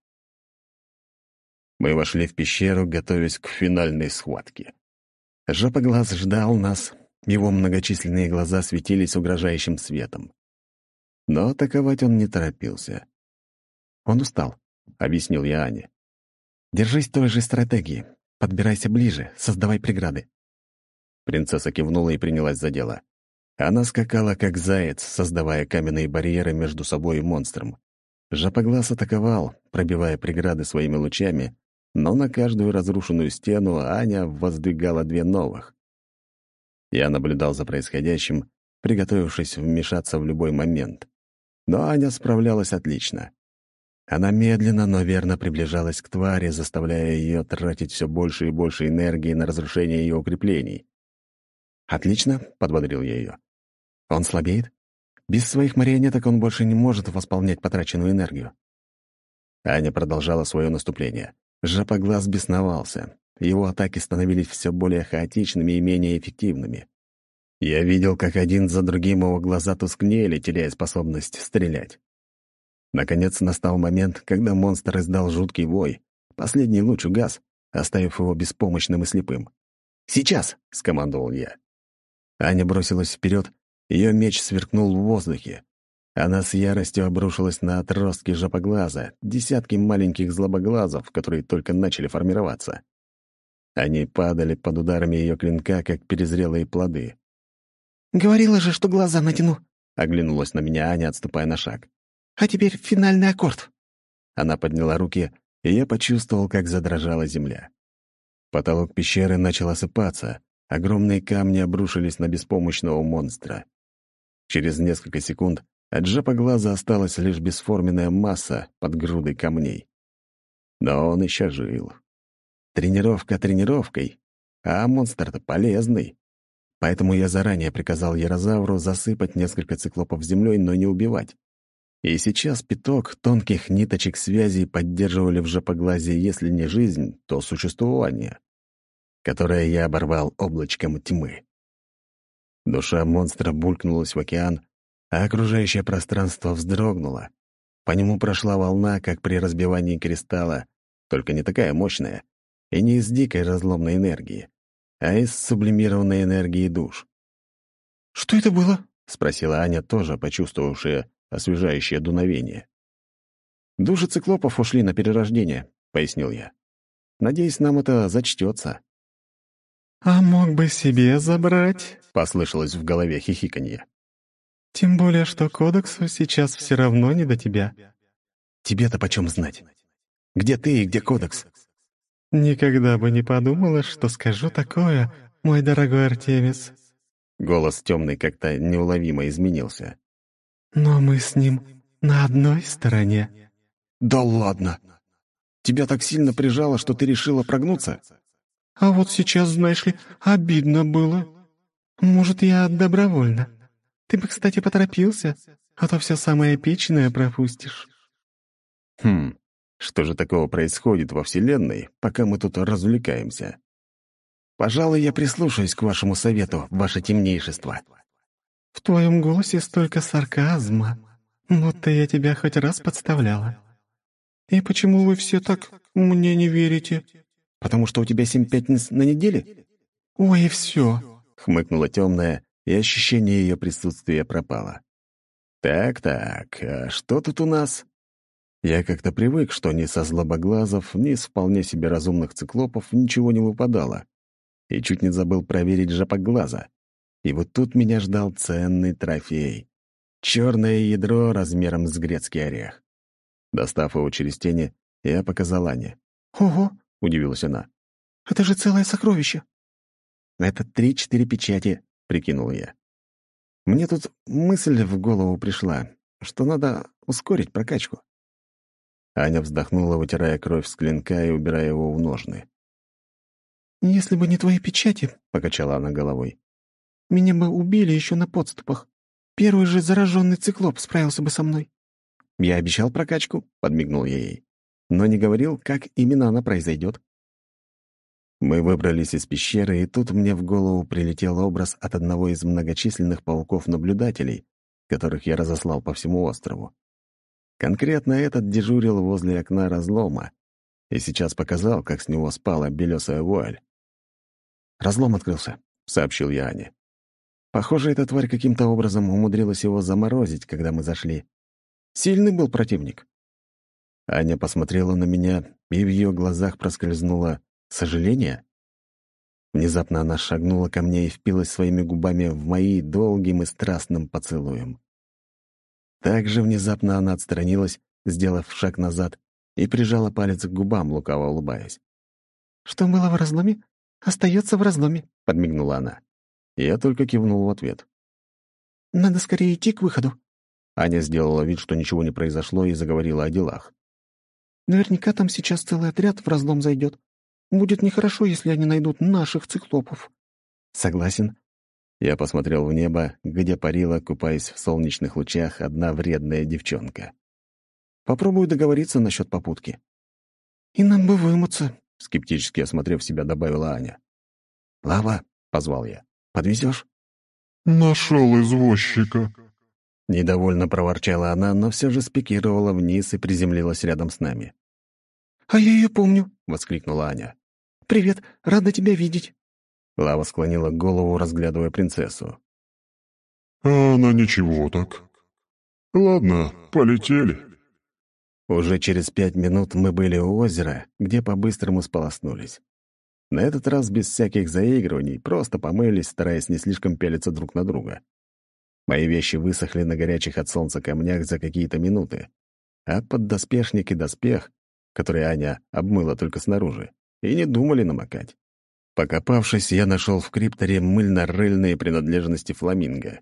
Мы вошли в пещеру, готовясь к финальной схватке. Жопоглаз ждал нас, его многочисленные глаза светились угрожающим светом. Но атаковать он не торопился. Он устал. — объяснил я Ане. «Держись той же стратегии. Подбирайся ближе, создавай преграды». Принцесса кивнула и принялась за дело. Она скакала, как заяц, создавая каменные барьеры между собой и монстром. Жопоглаз атаковал, пробивая преграды своими лучами, но на каждую разрушенную стену Аня воздвигала две новых. Я наблюдал за происходящим, приготовившись вмешаться в любой момент. Но Аня справлялась отлично. Она медленно, но верно приближалась к твари, заставляя ее тратить все больше и больше энергии на разрушение ее укреплений. «Отлично», — подбодрил я ее. «Он слабеет? Без своих марионеток он больше не может восполнять потраченную энергию». Аня продолжала свое наступление. Жопоглаз бесновался. Его атаки становились все более хаотичными и менее эффективными. Я видел, как один за другим его глаза тускнели, теряя способность стрелять. Наконец настал момент, когда монстр издал жуткий вой. Последний луч угас, оставив его беспомощным и слепым. «Сейчас!» — скомандовал я. Аня бросилась вперед, ее меч сверкнул в воздухе. Она с яростью обрушилась на отростки жопоглаза, десятки маленьких злобоглазов, которые только начали формироваться. Они падали под ударами ее клинка, как перезрелые плоды. «Говорила же, что глаза натяну», — оглянулась на меня Аня, отступая на шаг. «А теперь финальный аккорд». Она подняла руки, и я почувствовал, как задрожала земля. Потолок пещеры начал осыпаться, огромные камни обрушились на беспомощного монстра. Через несколько секунд от жопоглаза осталась лишь бесформенная масса под грудой камней. Но он еще жил. Тренировка тренировкой, а монстр-то полезный. Поэтому я заранее приказал Ярозавру засыпать несколько циклопов землей, но не убивать. И сейчас пяток тонких ниточек связи поддерживали в жопоглазе, если не жизнь, то существование, которое я оборвал облачком тьмы. Душа монстра булькнулась в океан, а окружающее пространство вздрогнуло. По нему прошла волна, как при разбивании кристалла, только не такая мощная, и не из дикой разломной энергии, а из сублимированной энергии душ. «Что это было?» — спросила Аня, тоже почувствовавшая освежающее дуновение. «Души циклопов ушли на перерождение», — пояснил я. «Надеюсь, нам это зачтется». «А мог бы себе забрать?» — послышалось в голове хихиканье. «Тем более, что кодексу сейчас все равно не до тебя». «Тебе-то почем знать? Где ты и где кодекс?» «Никогда бы не подумала, что скажу такое, мой дорогой Артемис». Голос темный как-то неуловимо изменился. «Но мы с ним на одной стороне». «Да ладно! Тебя так сильно прижало, что ты решила прогнуться?» «А вот сейчас, знаешь ли, обидно было. Может, я добровольно. Ты бы, кстати, поторопился, а то все самое эпичное пропустишь». «Хм, что же такого происходит во Вселенной, пока мы тут развлекаемся? Пожалуй, я прислушаюсь к вашему совету, ваше темнейшество. В твоем голосе столько сарказма, будто я тебя хоть раз подставляла. И почему вы все так мне не верите? Потому что у тебя семь пятниц на неделе? Ой, и все, хмыкнула темная, и ощущение ее присутствия пропало. Так-так, а что тут у нас? Я как-то привык, что ни со злобоглазов, ни с вполне себе разумных циклопов ничего не выпадало. И чуть не забыл проверить жопоглаза. И вот тут меня ждал ценный трофей. Черное ядро размером с грецкий орех. Достав его через тени, я показал Ане. «Ого!» — удивилась она. «Это же целое сокровище!» «Это три-четыре печати», — прикинул я. Мне тут мысль в голову пришла, что надо ускорить прокачку. Аня вздохнула, вытирая кровь с клинка и убирая его в ножны. «Если бы не твои печати», — покачала она головой, — «меня бы убили еще на подступах. Первый же зараженный циклоп справился бы со мной». «Я обещал прокачку», — подмигнул я ей, но не говорил, как именно она произойдет. Мы выбрались из пещеры, и тут мне в голову прилетел образ от одного из многочисленных пауков-наблюдателей, которых я разослал по всему острову. Конкретно этот дежурил возле окна разлома и сейчас показал, как с него спала белесая вуаль. «Разлом открылся», — сообщил я Ане. «Похоже, эта тварь каким-то образом умудрилась его заморозить, когда мы зашли. Сильный был противник». Аня посмотрела на меня, и в ее глазах проскользнуло сожаление. Внезапно она шагнула ко мне и впилась своими губами в мои долгим и страстным поцелуем. Так же внезапно она отстранилась, сделав шаг назад, и прижала палец к губам, лукаво улыбаясь. «Что было в разломе, остается в разломе», — подмигнула она. Я только кивнул в ответ. «Надо скорее идти к выходу». Аня сделала вид, что ничего не произошло, и заговорила о делах. Наверняка там сейчас целый отряд в разлом зайдет. Будет нехорошо, если они найдут наших циклопов». «Согласен». Я посмотрел в небо, где парила, купаясь в солнечных лучах, одна вредная девчонка. Попробую договориться насчет попутки. «И нам бы вымыться», — скептически осмотрев себя, добавила Аня. «Лава», — позвал я, — «подвезешь?» «Нашел извозчика». Недовольно проворчала она, но все же спикировала вниз и приземлилась рядом с нами. «А я ее помню», — воскликнула Аня. «Привет, рада тебя видеть». Лава склонила голову, разглядывая принцессу. «А она ничего так. Ладно, полетели». Уже через пять минут мы были у озера, где по-быстрому сполоснулись. На этот раз без всяких заигрываний, просто помылись, стараясь не слишком пялиться друг на друга. Мои вещи высохли на горячих от солнца камнях за какие-то минуты, а поддоспешник и доспех, который Аня обмыла только снаружи, и не думали намокать. Покопавшись, я нашел в крипторе мыльно-рыльные принадлежности фламинго.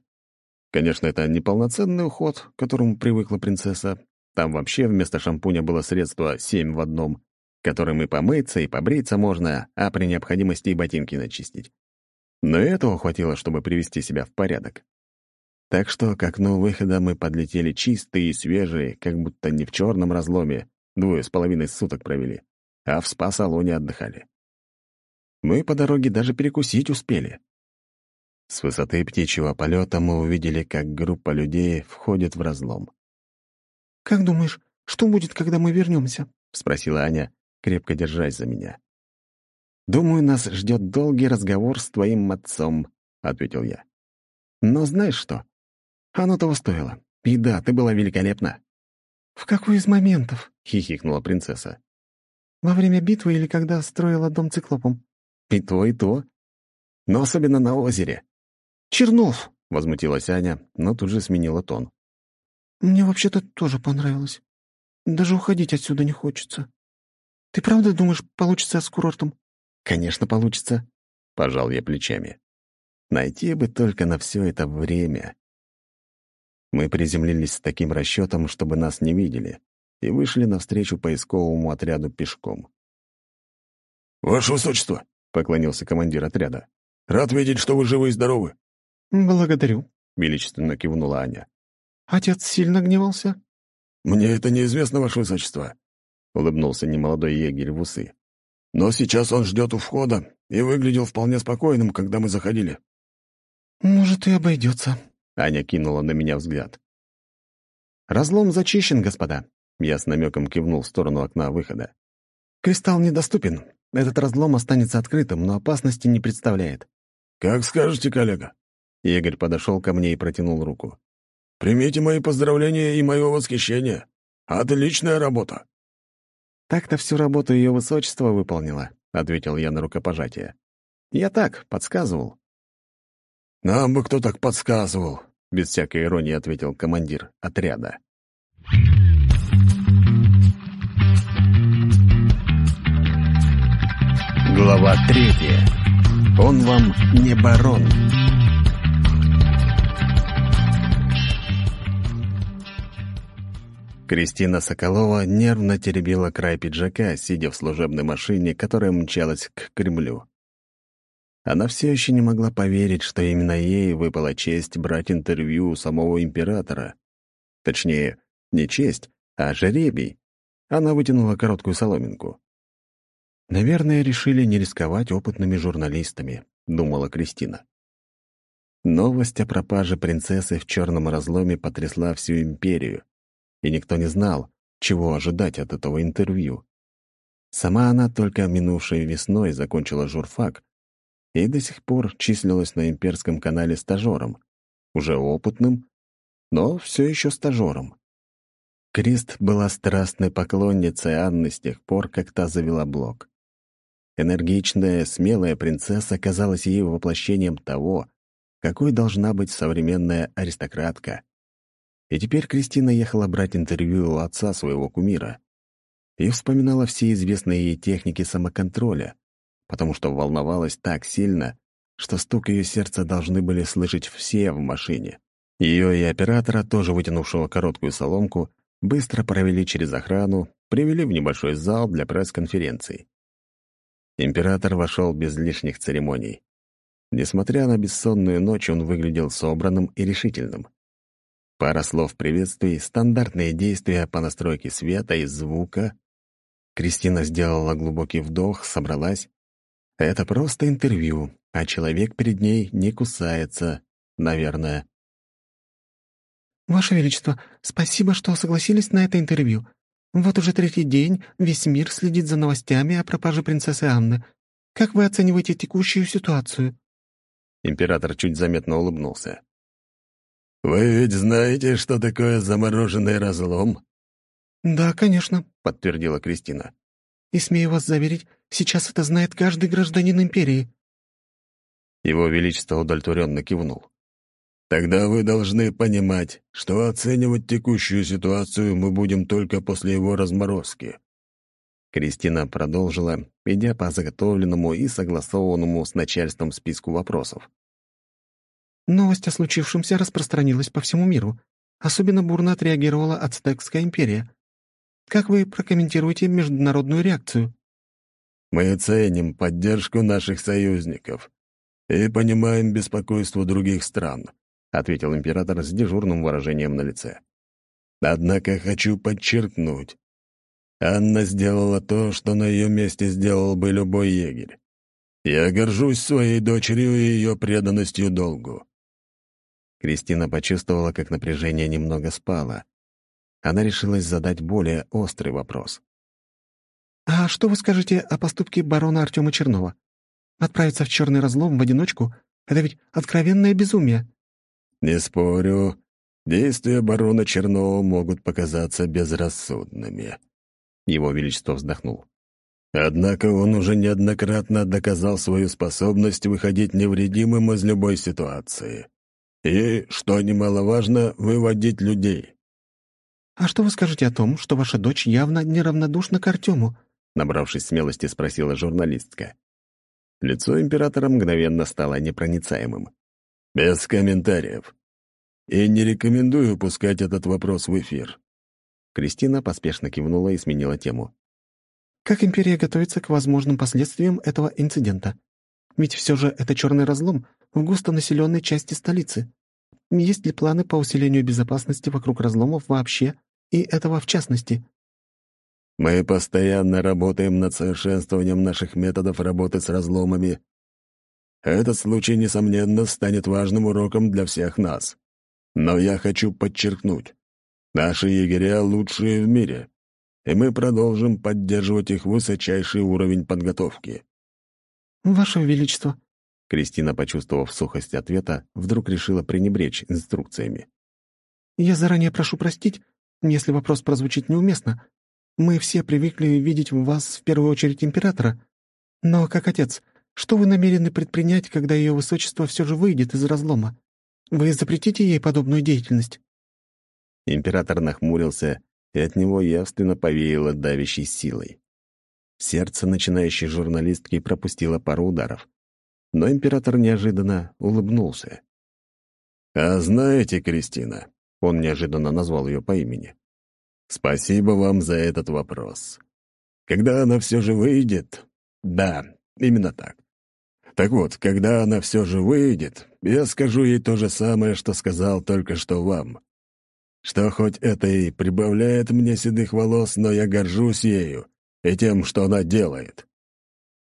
Конечно, это не полноценный уход, к которому привыкла принцесса. Там вообще вместо шампуня было средство семь в одном, которым и помыться, и побриться можно, а при необходимости и ботинки начистить. Но этого хватило, чтобы привести себя в порядок. Так что к окну выхода мы подлетели чистые и свежие, как будто не в черном разломе, двое с половиной суток провели, а в спа-салоне отдыхали. Мы по дороге даже перекусить успели. С высоты птичьего полета мы увидели, как группа людей входит в разлом. «Как думаешь, что будет, когда мы вернемся? спросила Аня, крепко держась за меня. «Думаю, нас ждет долгий разговор с твоим отцом», — ответил я. «Но знаешь что? Оно того стоило. И да, ты была великолепна». «В какой из моментов?» — хихикнула принцесса. «Во время битвы или когда строила дом циклопом?» «И то, и то. Но особенно на озере». «Чернов!» — возмутилась Аня, но тут же сменила тон. «Мне вообще-то тоже понравилось. Даже уходить отсюда не хочется. Ты правда думаешь, получится с курортом?» «Конечно, получится», — пожал я плечами. «Найти бы только на все это время». Мы приземлились с таким расчетом, чтобы нас не видели, и вышли навстречу поисковому отряду пешком. «Ваше Высочество!» — поклонился командир отряда. «Рад видеть, что вы живы и здоровы». «Благодарю», — величественно кивнула Аня. «Отец сильно гневался?» «Мне это неизвестно, Ваше Высочество улыбнулся немолодой егерь в усы. «Но сейчас он ждет у входа и выглядел вполне спокойным, когда мы заходили». «Может, и обойдется», — Аня кинула на меня взгляд. «Разлом зачищен, господа», — я с намеком кивнул в сторону окна выхода. «Кристалл недоступен. Этот разлом останется открытым, но опасности не представляет». «Как скажете, коллега». Игорь подошел ко мне и протянул руку. «Примите мои поздравления и мое восхищение. Отличная работа». «Так-то всю работу ее высочество выполнила», — ответил я на рукопожатие. «Я так, подсказывал». «Нам бы кто так подсказывал», — без всякой иронии ответил командир отряда. Глава третья. Он вам не барон. Кристина Соколова нервно теребила край пиджака, сидя в служебной машине, которая мчалась к Кремлю. Она все еще не могла поверить, что именно ей выпала честь брать интервью у самого императора. Точнее, не честь, а жеребий. Она вытянула короткую соломинку. «Наверное, решили не рисковать опытными журналистами», — думала Кристина. Новость о пропаже принцессы в черном разломе потрясла всю империю и никто не знал, чего ожидать от этого интервью. Сама она только минувшей весной закончила журфак и до сих пор числилась на имперском канале стажером, уже опытным, но все еще стажером. Крист была страстной поклонницей Анны с тех пор, как та завела блог. Энергичная, смелая принцесса казалась ей воплощением того, какой должна быть современная аристократка. И теперь Кристина ехала брать интервью у отца своего кумира и вспоминала все известные ей техники самоконтроля, потому что волновалась так сильно, что стук ее сердца должны были слышать все в машине. Ее и оператора, тоже вытянувшего короткую соломку, быстро провели через охрану привели в небольшой зал для пресс-конференций. Император вошел без лишних церемоний. Несмотря на бессонную ночь, он выглядел собранным и решительным. Пара слов приветствий, стандартные действия по настройке света и звука. Кристина сделала глубокий вдох, собралась. Это просто интервью, а человек перед ней не кусается, наверное. «Ваше Величество, спасибо, что согласились на это интервью. Вот уже третий день весь мир следит за новостями о пропаже принцессы Анны. Как вы оцениваете текущую ситуацию?» Император чуть заметно улыбнулся. «Вы ведь знаете, что такое замороженный разлом?» «Да, конечно», — подтвердила Кристина. «И смею вас заверить, сейчас это знает каждый гражданин Империи». Его Величество удовлетворенно кивнул. Тогда вы должны понимать, что оценивать текущую ситуацию мы будем только после его разморозки». Кристина продолжила, идя по заготовленному и согласованному с начальством списку вопросов. Новость о случившемся распространилась по всему миру. Особенно бурно отреагировала Ацтекская империя. Как вы прокомментируете международную реакцию? Мы ценим поддержку наших союзников и понимаем беспокойство других стран. — ответил император с дежурным выражением на лице. «Однако хочу подчеркнуть, Анна сделала то, что на ее месте сделал бы любой егерь. Я горжусь своей дочерью и ее преданностью долгу». Кристина почувствовала, как напряжение немного спало. Она решилась задать более острый вопрос. «А что вы скажете о поступке барона Артема Чернова? Отправиться в черный разлом в одиночку — это ведь откровенное безумие». Не спорю, действия барона Чернова могут показаться безрассудными. Его Величество вздохнул. Однако он уже неоднократно доказал свою способность выходить невредимым из любой ситуации. И, что немаловажно, выводить людей. «А что вы скажете о том, что ваша дочь явно неравнодушна к Артему?» Набравшись смелости, спросила журналистка. Лицо императора мгновенно стало непроницаемым. Без комментариев. И не рекомендую пускать этот вопрос в эфир. Кристина поспешно кивнула и сменила тему. Как империя готовится к возможным последствиям этого инцидента? Ведь все же это черный разлом в густонаселенной части столицы. Есть ли планы по усилению безопасности вокруг разломов вообще, и этого в частности? Мы постоянно работаем над совершенствованием наших методов работы с разломами этот случай, несомненно, станет важным уроком для всех нас. Но я хочу подчеркнуть, наши егеря лучшие в мире, и мы продолжим поддерживать их высочайший уровень подготовки. «Ваше Величество», — Кристина, почувствовав сухость ответа, вдруг решила пренебречь инструкциями. «Я заранее прошу простить, если вопрос прозвучит неуместно. Мы все привыкли видеть в вас в первую очередь императора. Но как отец, что вы намерены предпринять, когда ее высочество все же выйдет из разлома? Вы запретите ей подобную деятельность?» Император нахмурился, и от него явственно повеяло давящей силой. Сердце начинающей журналистки пропустило пару ударов. Но император неожиданно улыбнулся. «А знаете, Кристина...» — он неожиданно назвал ее по имени. «Спасибо вам за этот вопрос. Когда она все же выйдет...» «Да, именно так. Так вот, когда она все же выйдет, я скажу ей то же самое, что сказал только что вам. Что хоть это и прибавляет мне седых волос, но я горжусь ею и тем, что она делает».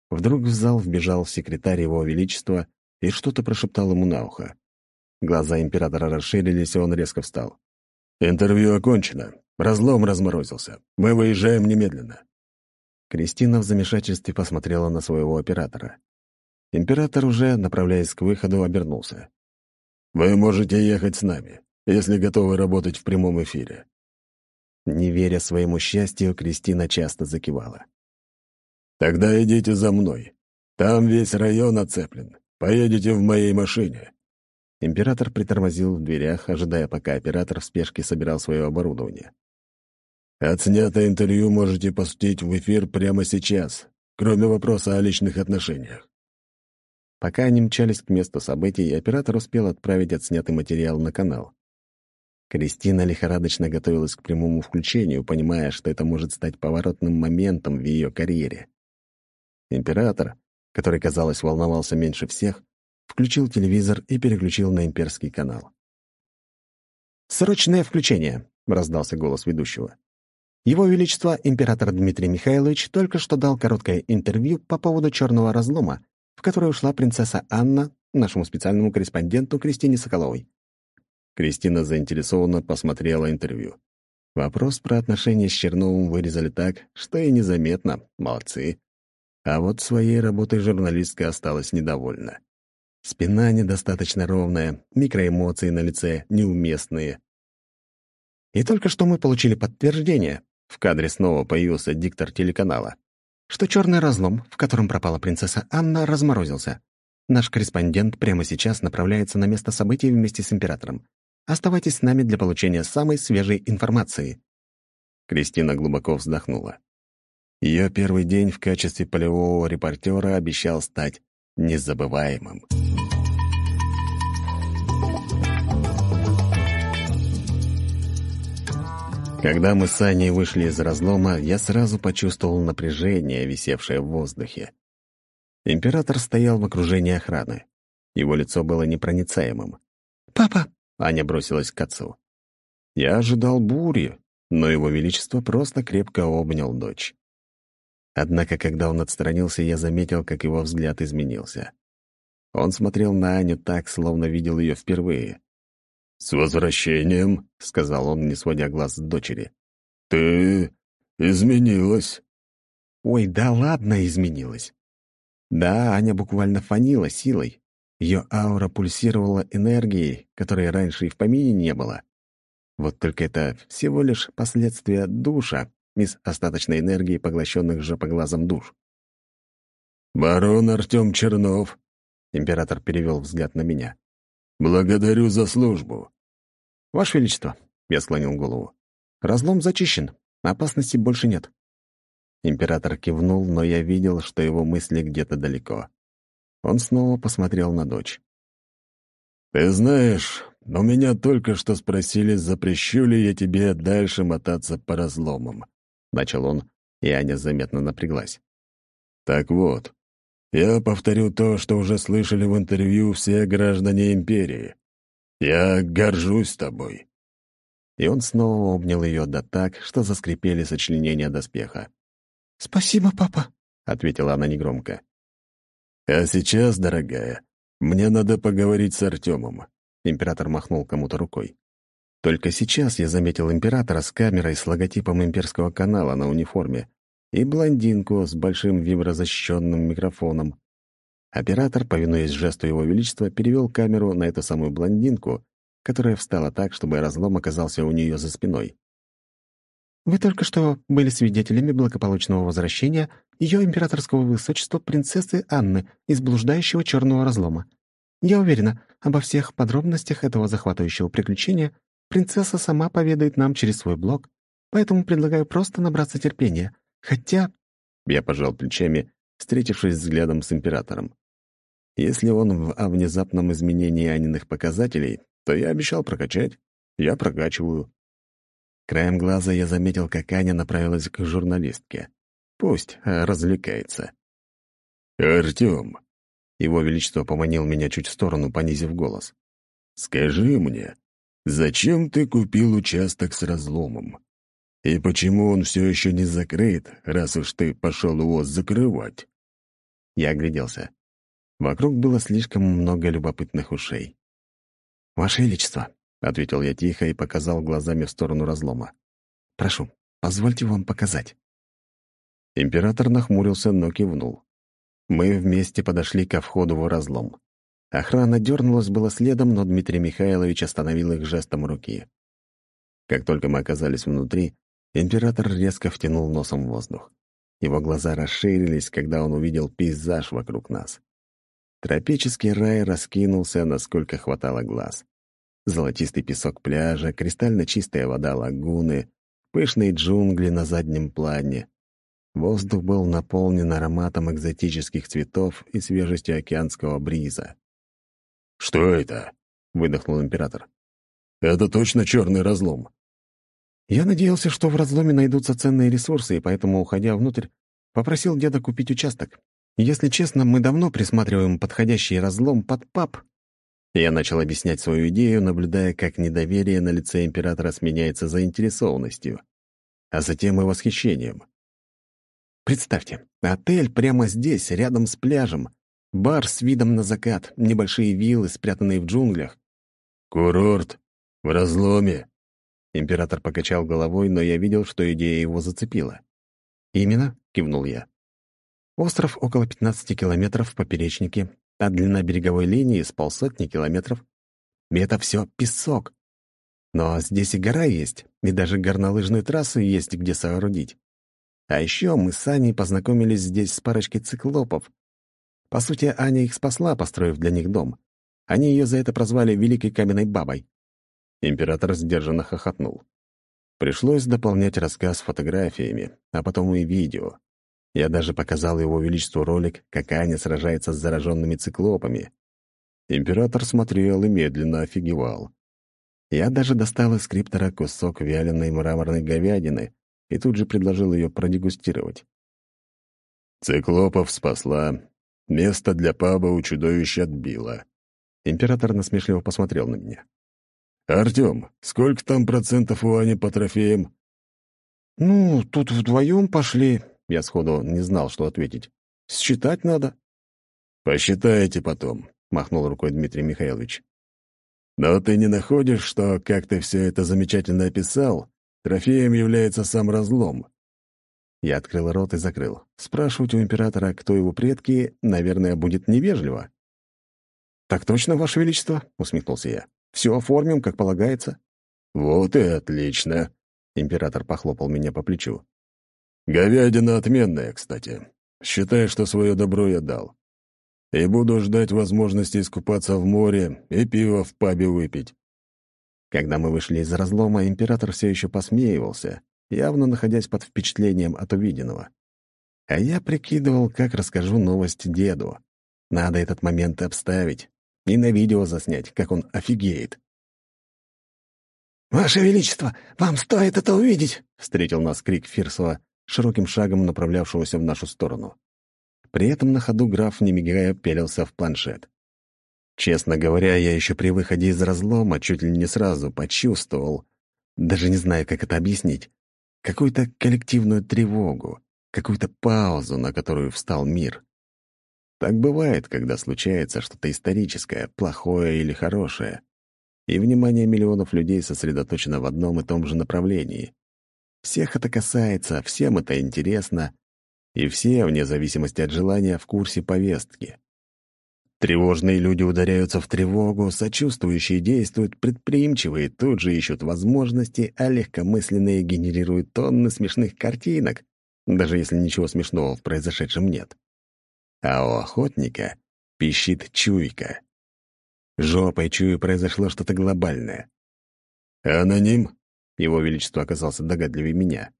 Вдруг в зал вбежал секретарь Его Величества и что-то прошептал ему на ухо. Глаза императора расширились, и он резко встал. «Интервью окончено. Разлом разморозился. Мы выезжаем немедленно». Кристина в замешательстве посмотрела на своего оператора. Император уже, направляясь к выходу, обернулся. «Вы можете ехать с нами, если готовы работать в прямом эфире». Не веря своему счастью, Кристина часто закивала. «Тогда идите за мной. Там весь район оцеплен. Поедете в моей машине». Император притормозил в дверях, ожидая, пока оператор в спешке собирал свое оборудование. «Отснятое интервью можете пустить в эфир прямо сейчас, кроме вопроса о личных отношениях. Пока они мчались к месту событий, оператор успел отправить отснятый материал на канал. Кристина лихорадочно готовилась к прямому включению, понимая, что это может стать поворотным моментом в ее карьере. Император, который, казалось, волновался меньше всех, включил телевизор и переключил на имперский канал. «Срочное включение!» — раздался голос ведущего. Его Величество, император Дмитрий Михайлович, только что дал короткое интервью по поводу черного разлома, в которое ушла принцесса Анна, нашему специальному корреспонденту Кристине Соколовой. Кристина заинтересованно посмотрела интервью. Вопрос про отношения с Черновым вырезали так, что и незаметно. Молодцы. А вот своей работой журналистка осталась недовольна. Спина недостаточно ровная, микроэмоции на лице неуместные. И только что мы получили подтверждение, в кадре снова появился диктор телеканала, что черный разлом, в котором пропала принцесса Анна, разморозился. Наш корреспондент прямо сейчас направляется на место событий вместе с императором. Оставайтесь с нами для получения самой свежей информации». Кристина глубоко вздохнула. Ее первый день в качестве полевого репортера обещал стать незабываемым. Когда мы с Аней вышли из разлома, я сразу почувствовал напряжение, висевшее в воздухе. Император стоял в окружении охраны. Его лицо было непроницаемым. «Папа!» — Аня бросилась к отцу. Я ожидал бури, но его величество просто крепко обнял дочь. Однако, когда он отстранился, я заметил, как его взгляд изменился. Он смотрел на Аню так, словно видел ее впервые. «С возвращением», — сказал он, не сводя глаз с дочери. «Ты изменилась». «Ой, да ладно, изменилась». Да, Аня буквально фанила силой. Ее аура пульсировала энергией, которой раньше и в помине не было. Вот только это всего лишь последствия душа из остаточной энергии, поглощенных жопоглазом душ. «Барон Артем Чернов», — император перевел взгляд на меня. «Благодарю за службу». «Ваше Величество», — я склонил голову, — «разлом зачищен, опасности больше нет». Император кивнул, но я видел, что его мысли где-то далеко. Он снова посмотрел на дочь. «Ты знаешь, у меня только что спросили, запрещу ли я тебе дальше мотаться по разломам», — начал он, и Аня заметно напряглась. «Так вот, я повторю то, что уже слышали в интервью все граждане империи. Я горжусь тобой». И он снова обнял ее да так, что заскрипели сочленения доспеха. «Спасибо, папа», — ответила она негромко. «А сейчас, дорогая, мне надо поговорить с Артемом», — император махнул кому-то рукой. Только сейчас я заметил императора с камерой с логотипом имперского канала на униформе, и блондинку с большим виброзащищенным микрофоном. Оператор, повинуясь жесту Его Величества, перевел камеру на эту самую блондинку, которая встала так, чтобы разлом оказался у нее за спиной. «Вы только что были свидетелями благополучного возвращения ее императорского высочества принцессы Анны из блуждающего черного разлома. Я уверена, обо всех подробностях этого захватывающего приключения принцесса сама поведает нам через свой блог, поэтому предлагаю просто набраться терпения Хотя...» Я пожал плечами, встретившись взглядом с императором. Если он в, о внезапном изменении Аниных показателей, то я обещал прокачать. Я прокачиваю. Краем глаза я заметил, как Аня направилась к журналистке. Пусть а, развлекается. «Артём!» Его Величество поманил меня чуть в сторону, понизив голос. «Скажи мне, зачем ты купил участок с разломом? И почему он все еще не закрыт, раз уж ты пошел его закрывать?» Я огляделся. Вокруг было слишком много любопытных ушей. «Ваше Величество», — ответил я тихо и показал глазами в сторону разлома. «Прошу, позвольте вам показать». Император нахмурился, но кивнул. Мы вместе подошли ко входу в разлом. Охрана дернулась было следом, но Дмитрий Михайлович остановил их жестом руки. Как только мы оказались внутри, Император резко втянул носом воздух. Его глаза расширились, когда он увидел пейзаж вокруг нас. Тропический рай раскинулся, насколько хватало глаз. Золотистый песок пляжа, кристально чистая вода лагуны, пышные джунгли на заднем плане. Воздух был наполнен ароматом экзотических цветов и свежестью океанского бриза. «Что это?» — выдохнул император. Это точно черный разлом?» Я надеялся, что в разломе найдутся ценные ресурсы, и поэтому, уходя внутрь, попросил деда купить участок. Если честно, мы давно присматриваем подходящий разлом под паб. Я начал объяснять свою идею, наблюдая, как недоверие на лице императора сменяется заинтересованностью, а затем и восхищением. Представьте, отель прямо здесь, рядом с пляжем, бар с видом на закат, небольшие виллы, спрятанные в джунглях. «Курорт? В разломе?» Император покачал головой, но я видел, что идея его зацепила. «Именно», — кивнул я. «Остров около 15 километров в поперечнике, а длина береговой линии с полсотни километров. И это все песок. Но здесь и гора есть, и даже горнолыжные трассы есть где соорудить. А еще мы с Аней познакомились здесь с парочкой циклопов. По сути, Аня их спасла, построив для них дом. Они ее за это прозвали «Великой каменной бабой». Император сдержанно хохотнул. Пришлось дополнять рассказ фотографиями, а потом и видео. Я даже показал его величеству ролик, как Аня сражается с зараженными циклопами. Император смотрел и медленно офигевал. Я даже достал из скриптора кусок вяленой мраморной говядины и тут же предложил ее продегустировать. Циклопов спасла. Место для паба у чудовища отбила. Император насмешливо посмотрел на меня. «Артём, сколько там процентов у Ани по трофеям?» «Ну, тут вдвоем пошли». Я сходу не знал, что ответить. «Считать надо». «Посчитайте потом», — махнул рукой Дмитрий Михайлович. «Но ты не находишь, что, как ты все это замечательно описал, трофеем является сам разлом?» Я открыл рот и закрыл. Спрашивать у императора, кто его предки, наверное, будет невежливо. «Так точно, Ваше Величество?» — усмехнулся я. Все оформим, как полагается». «Вот и отлично», — император похлопал меня по плечу. «Говядина отменная, кстати. Считай, что свое добро я дал. И буду ждать возможности искупаться в море и пиво в пабе выпить». Когда мы вышли из разлома, император все еще посмеивался, явно находясь под впечатлением от увиденного. А я прикидывал, как расскажу новость деду. Надо этот момент обставить и на видео заснять, как он офигеет. «Ваше Величество, вам стоит это увидеть!» — встретил нас крик Фирсова, широким шагом направлявшегося в нашу сторону. При этом на ходу граф, не мигая, пелился в планшет. Честно говоря, я еще при выходе из разлома чуть ли не сразу почувствовал, даже не знаю, как это объяснить, какую-то коллективную тревогу, какую-то паузу, на которую встал мир. Так бывает, когда случается что-то историческое, плохое или хорошее, и внимание миллионов людей сосредоточено в одном и том же направлении. Всех это касается, всем это интересно, и все, вне зависимости от желания, в курсе повестки. Тревожные люди ударяются в тревогу, сочувствующие действуют, предприимчивые тут же ищут возможности, а легкомысленные генерируют тонны смешных картинок, даже если ничего смешного в произошедшем нет а у охотника пищит чуйка. Жопой чую произошло что-то глобальное. «Аноним?» — его величество оказался догадливее меня.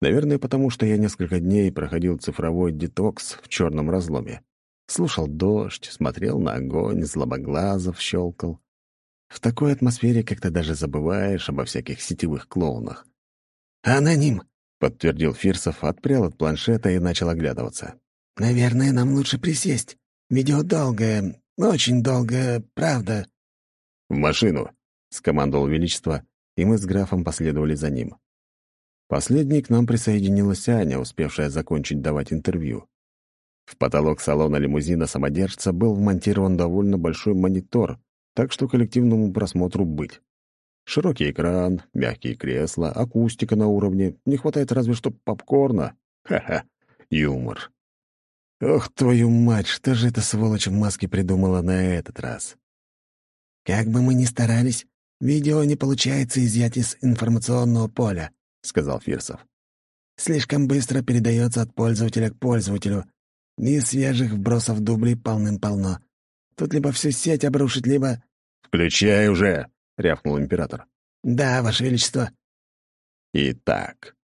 Наверное, потому что я несколько дней проходил цифровой детокс в черном разломе. Слушал дождь, смотрел на огонь, злобоглазов щелкал. В такой атмосфере как-то даже забываешь обо всяких сетевых клоунах. «Аноним», — подтвердил Фирсов, отпрял от планшета и начал оглядываться. «Наверное, нам лучше присесть. Видео долгое, очень долгое, правда». «В машину», — скомандовал Величество, и мы с графом последовали за ним. Последней к нам присоединилась Аня, успевшая закончить давать интервью. В потолок салона лимузина самодержца был вмонтирован довольно большой монитор, так что коллективному просмотру быть. Широкий экран, мягкие кресла, акустика на уровне. Не хватает разве что попкорна. Ха-ха, юмор. Ох, твою мать, что же эта сволочь в маске придумала на этот раз? «Как бы мы ни старались, видео не получается изъять из информационного поля», — сказал Фирсов. «Слишком быстро передается от пользователя к пользователю, и свежих вбросов дублей полным-полно. Тут либо всю сеть обрушить, либо...» «Включай уже!» — рявкнул император. «Да, Ваше Величество». «Итак,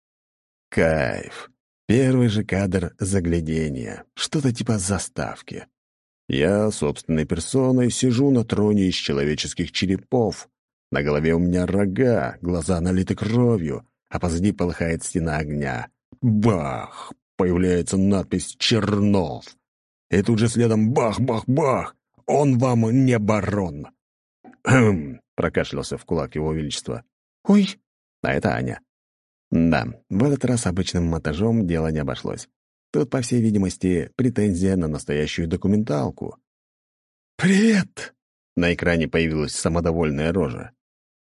кайф. Первый же кадр заглядения, что-то типа заставки. Я собственной персоной сижу на троне из человеческих черепов, На голове у меня рога, глаза налиты кровью, а позади полыхает стена огня. Бах! Появляется надпись «Чернов». И тут же следом бах-бах-бах! Он вам не барон. «Хм!» — прокашлялся в кулак его величества. «Ой!» А это Аня. Да, в этот раз обычным монтажом дело не обошлось. Тут, по всей видимости, претензия на настоящую документалку. «Привет!» На экране появилась самодовольная рожа.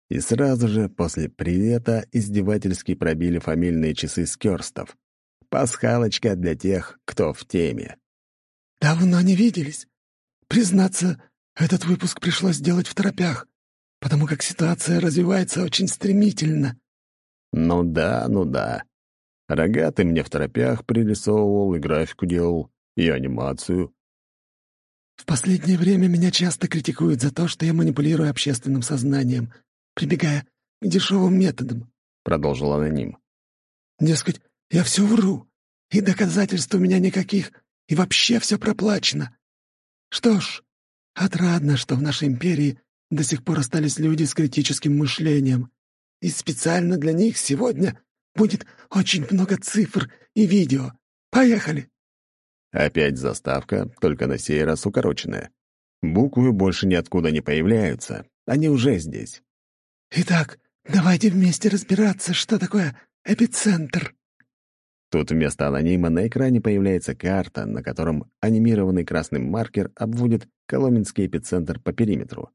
И сразу же после привета издевательски пробили фамильные часы скёрстов. Пасхалочка для тех, кто в теме. «Давно не виделись. Признаться, этот выпуск пришлось делать в торопях, потому как ситуация развивается очень стремительно». «Ну да, ну да. Рога ты мне в торопях пририсовывал, и графику делал, и анимацию. В последнее время меня часто критикуют за то, что я манипулирую общественным сознанием, прибегая к дешевым методам», — продолжил аноним. «Дескать, я все вру, и доказательств у меня никаких, и вообще все проплачено. Что ж, отрадно, что в нашей империи до сих пор остались люди с критическим мышлением, и специально для них сегодня будет очень много цифр и видео. Поехали!» Опять заставка, только на сей раз укороченная. Буквы больше ниоткуда не появляются, они уже здесь. «Итак, давайте вместе разбираться, что такое эпицентр». Тут вместо анонима на экране появляется карта, на котором анимированный красным маркер обводит Коломенский эпицентр по периметру.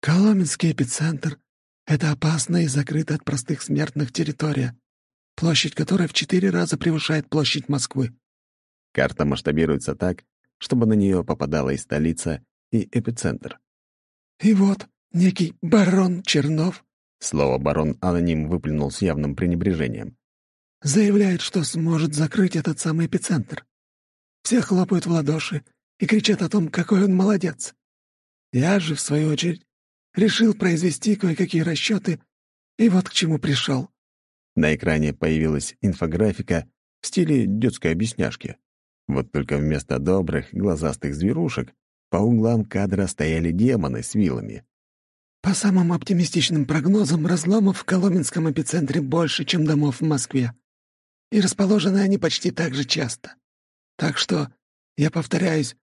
«Коломенский эпицентр — это опасная и закрытая от простых смертных территория, площадь которой в четыре раза превышает площадь Москвы. Карта масштабируется так, чтобы на нее попадала и столица, и эпицентр. «И вот некий барон Чернов», слово «барон» аноним выплюнул с явным пренебрежением, заявляет, что сможет закрыть этот самый эпицентр. Все хлопают в ладоши и кричат о том, какой он молодец. Я же, в свою очередь, решил произвести кое-какие расчеты, и вот к чему пришел. На экране появилась инфографика в стиле детской объясняшки. Вот только вместо добрых, глазастых зверушек по углам кадра стояли демоны с вилами. По самым оптимистичным прогнозам, разломов в Коломенском эпицентре больше, чем домов в Москве. И расположены они почти так же часто. Так что, я повторяюсь,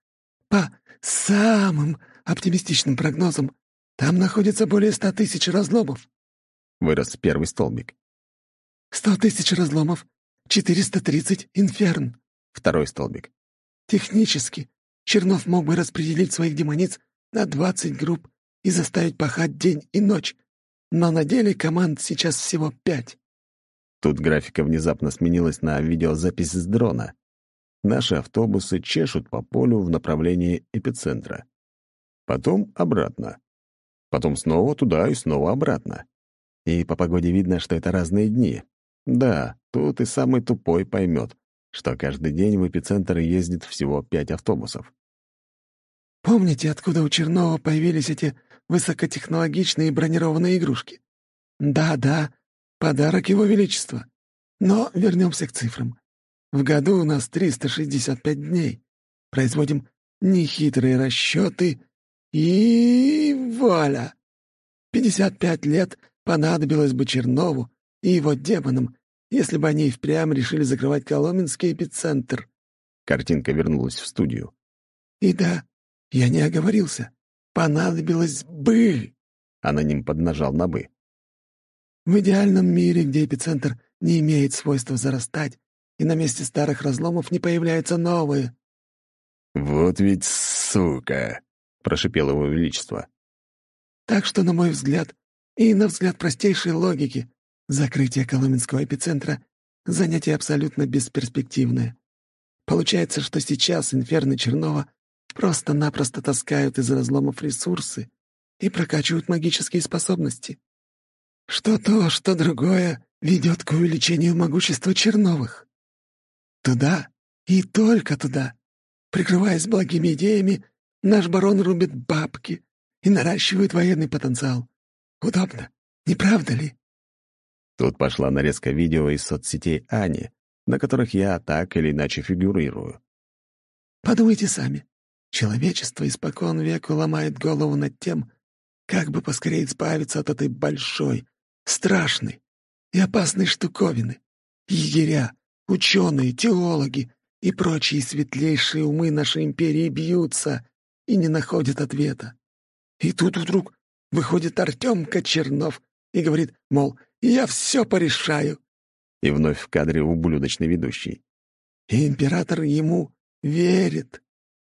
по самым оптимистичным прогнозам, там находится более ста тысяч разломов. Вырос первый столбик. Сто тысяч разломов, четыреста тридцать инферн. Второй столбик. Технически Чернов мог бы распределить своих демониц на 20 групп и заставить пахать день и ночь, но на деле команд сейчас всего пять. Тут графика внезапно сменилась на видеозапись с дрона. Наши автобусы чешут по полю в направлении эпицентра. Потом обратно. Потом снова туда и снова обратно. И по погоде видно, что это разные дни. Да, тут и самый тупой поймет, что каждый день в эпицентр ездит всего пять автобусов. «Помните, откуда у Чернова появились эти высокотехнологичные бронированные игрушки? Да-да, подарок Его Величества. Но вернемся к цифрам. В году у нас 365 дней. Производим нехитрые расчеты и вуаля! 55 лет понадобилось бы Чернову и его демонам, если бы они впрямь решили закрывать Коломенский эпицентр. Картинка вернулась в студию. И да, я не оговорился. Понадобилось бы. Аноним поднажал на «бы». В идеальном мире, где эпицентр не имеет свойства зарастать, и на месте старых разломов не появляются новые. «Вот ведь сука!» — прошипел его величество. Так что, на мой взгляд, и на взгляд простейшей логики, Закрытие Коломенского эпицентра — занятие абсолютно бесперспективное. Получается, что сейчас инферны Чернова просто-напросто таскают из разломов ресурсы и прокачивают магические способности. Что то, что другое ведет к увеличению могущества Черновых. Туда и только туда, прикрываясь благими идеями, наш барон рубит бабки и наращивает военный потенциал. Удобно, не правда ли? Тут пошла нарезка видео из соцсетей Ани, на которых я так или иначе фигурирую. Подумайте сами. Человечество испокон веку ломает голову над тем, Как бы поскорее избавиться от этой большой, страшной и опасной штуковины. Егеря, ученые, теологи и прочие светлейшие умы нашей империи бьются и не находят ответа. И тут вдруг выходит Артем Кочернов и говорит, мол, я все порешаю. И вновь в кадре ублюдочный ведущий. И император ему верит.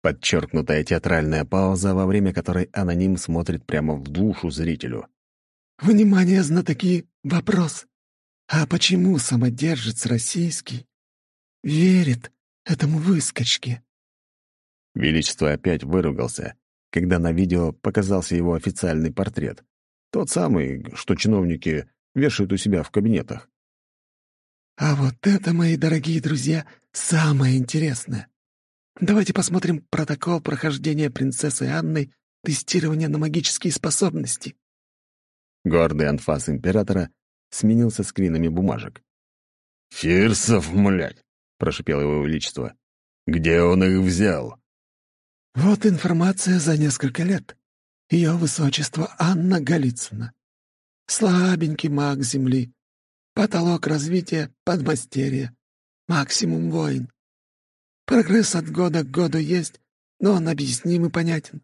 Подчеркнутая театральная пауза, во время которой аноним смотрит прямо в душу зрителю. «Внимание, знатоки! Вопрос! А почему самодержец российский верит этому выскочке?» Величество опять выругался, когда на видео показался его официальный портрет. Тот самый, что чиновники вешают у себя в кабинетах. «А вот это, мои дорогие друзья, самое интересное. Давайте посмотрим протокол прохождения принцессы Анны тестирования на магические способности». Гордый анфас императора сменился скринами бумажек. «Фирсов, млядь!» — прошипел его величество. «Где он их взял?» «Вот информация за несколько лет. Ее высочество Анна Голицына. Слабенький маг Земли. Потолок развития — подмастерье. Максимум воин. Прогресс от года к году есть, но он объясним и понятен.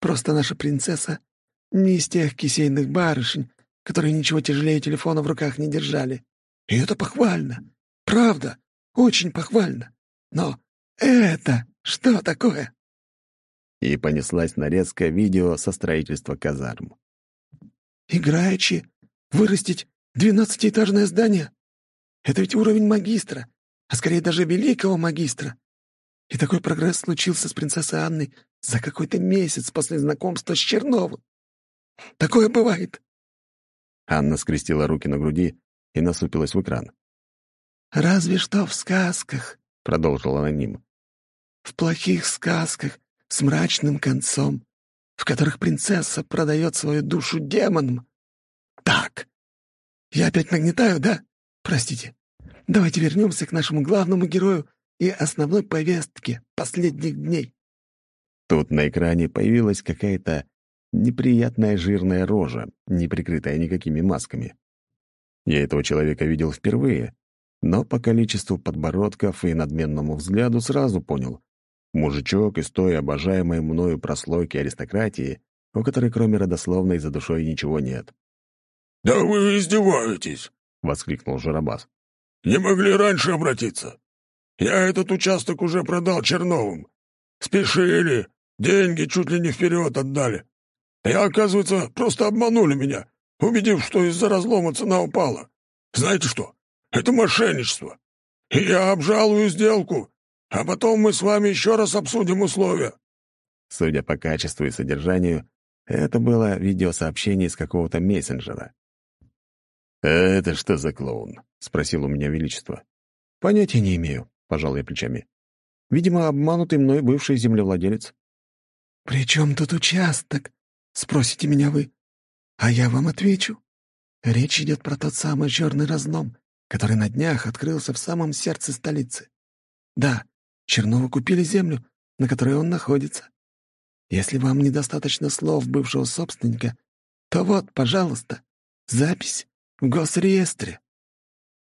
Просто наша принцесса не из тех кисейных барышень, которые ничего тяжелее телефона в руках не держали. И это похвально. Правда, очень похвально. Но это что такое? И понеслась нарезка видео со строительства казарм. Играючи вырастить двенадцатиэтажное здание? Это ведь уровень магистра а скорее даже великого магистра. И такой прогресс случился с принцессой Анной за какой-то месяц после знакомства с Черновым. Такое бывает. Анна скрестила руки на груди и насупилась в экран. «Разве что в сказках», — продолжил аноним. «В плохих сказках с мрачным концом, в которых принцесса продает свою душу демонам. Так, я опять нагнетаю, да? Простите. Давайте вернемся к нашему главному герою и основной повестке последних дней. Тут на экране появилась какая-то неприятная жирная рожа, не прикрытая никакими масками. Я этого человека видел впервые, но по количеству подбородков и надменному взгляду сразу понял. Мужичок из той обожаемой мною прослойки аристократии, у которой кроме родословной за душой ничего нет. «Да вы издеваетесь!» — воскликнул Жарабас. Не могли раньше обратиться. Я этот участок уже продал Черновым. Спешили, деньги чуть ли не вперед отдали. И, оказывается, просто обманули меня, убедив, что из-за разлома цена упала. Знаете что? Это мошенничество. И я обжалую сделку, а потом мы с вами еще раз обсудим условия». Судя по качеству и содержанию, это было видеосообщение из какого-то мессенджера. «А это что за клоун?» — спросил у меня Величество. «Понятия не имею», — пожал я плечами. «Видимо, обманутый мной бывший землевладелец». «При чем тут участок?» — спросите меня вы. А я вам отвечу. Речь идет про тот самый черный разлом, который на днях открылся в самом сердце столицы. Да, Чернову купили землю, на которой он находится. Если вам недостаточно слов бывшего собственника, то вот, пожалуйста, запись в госреестре».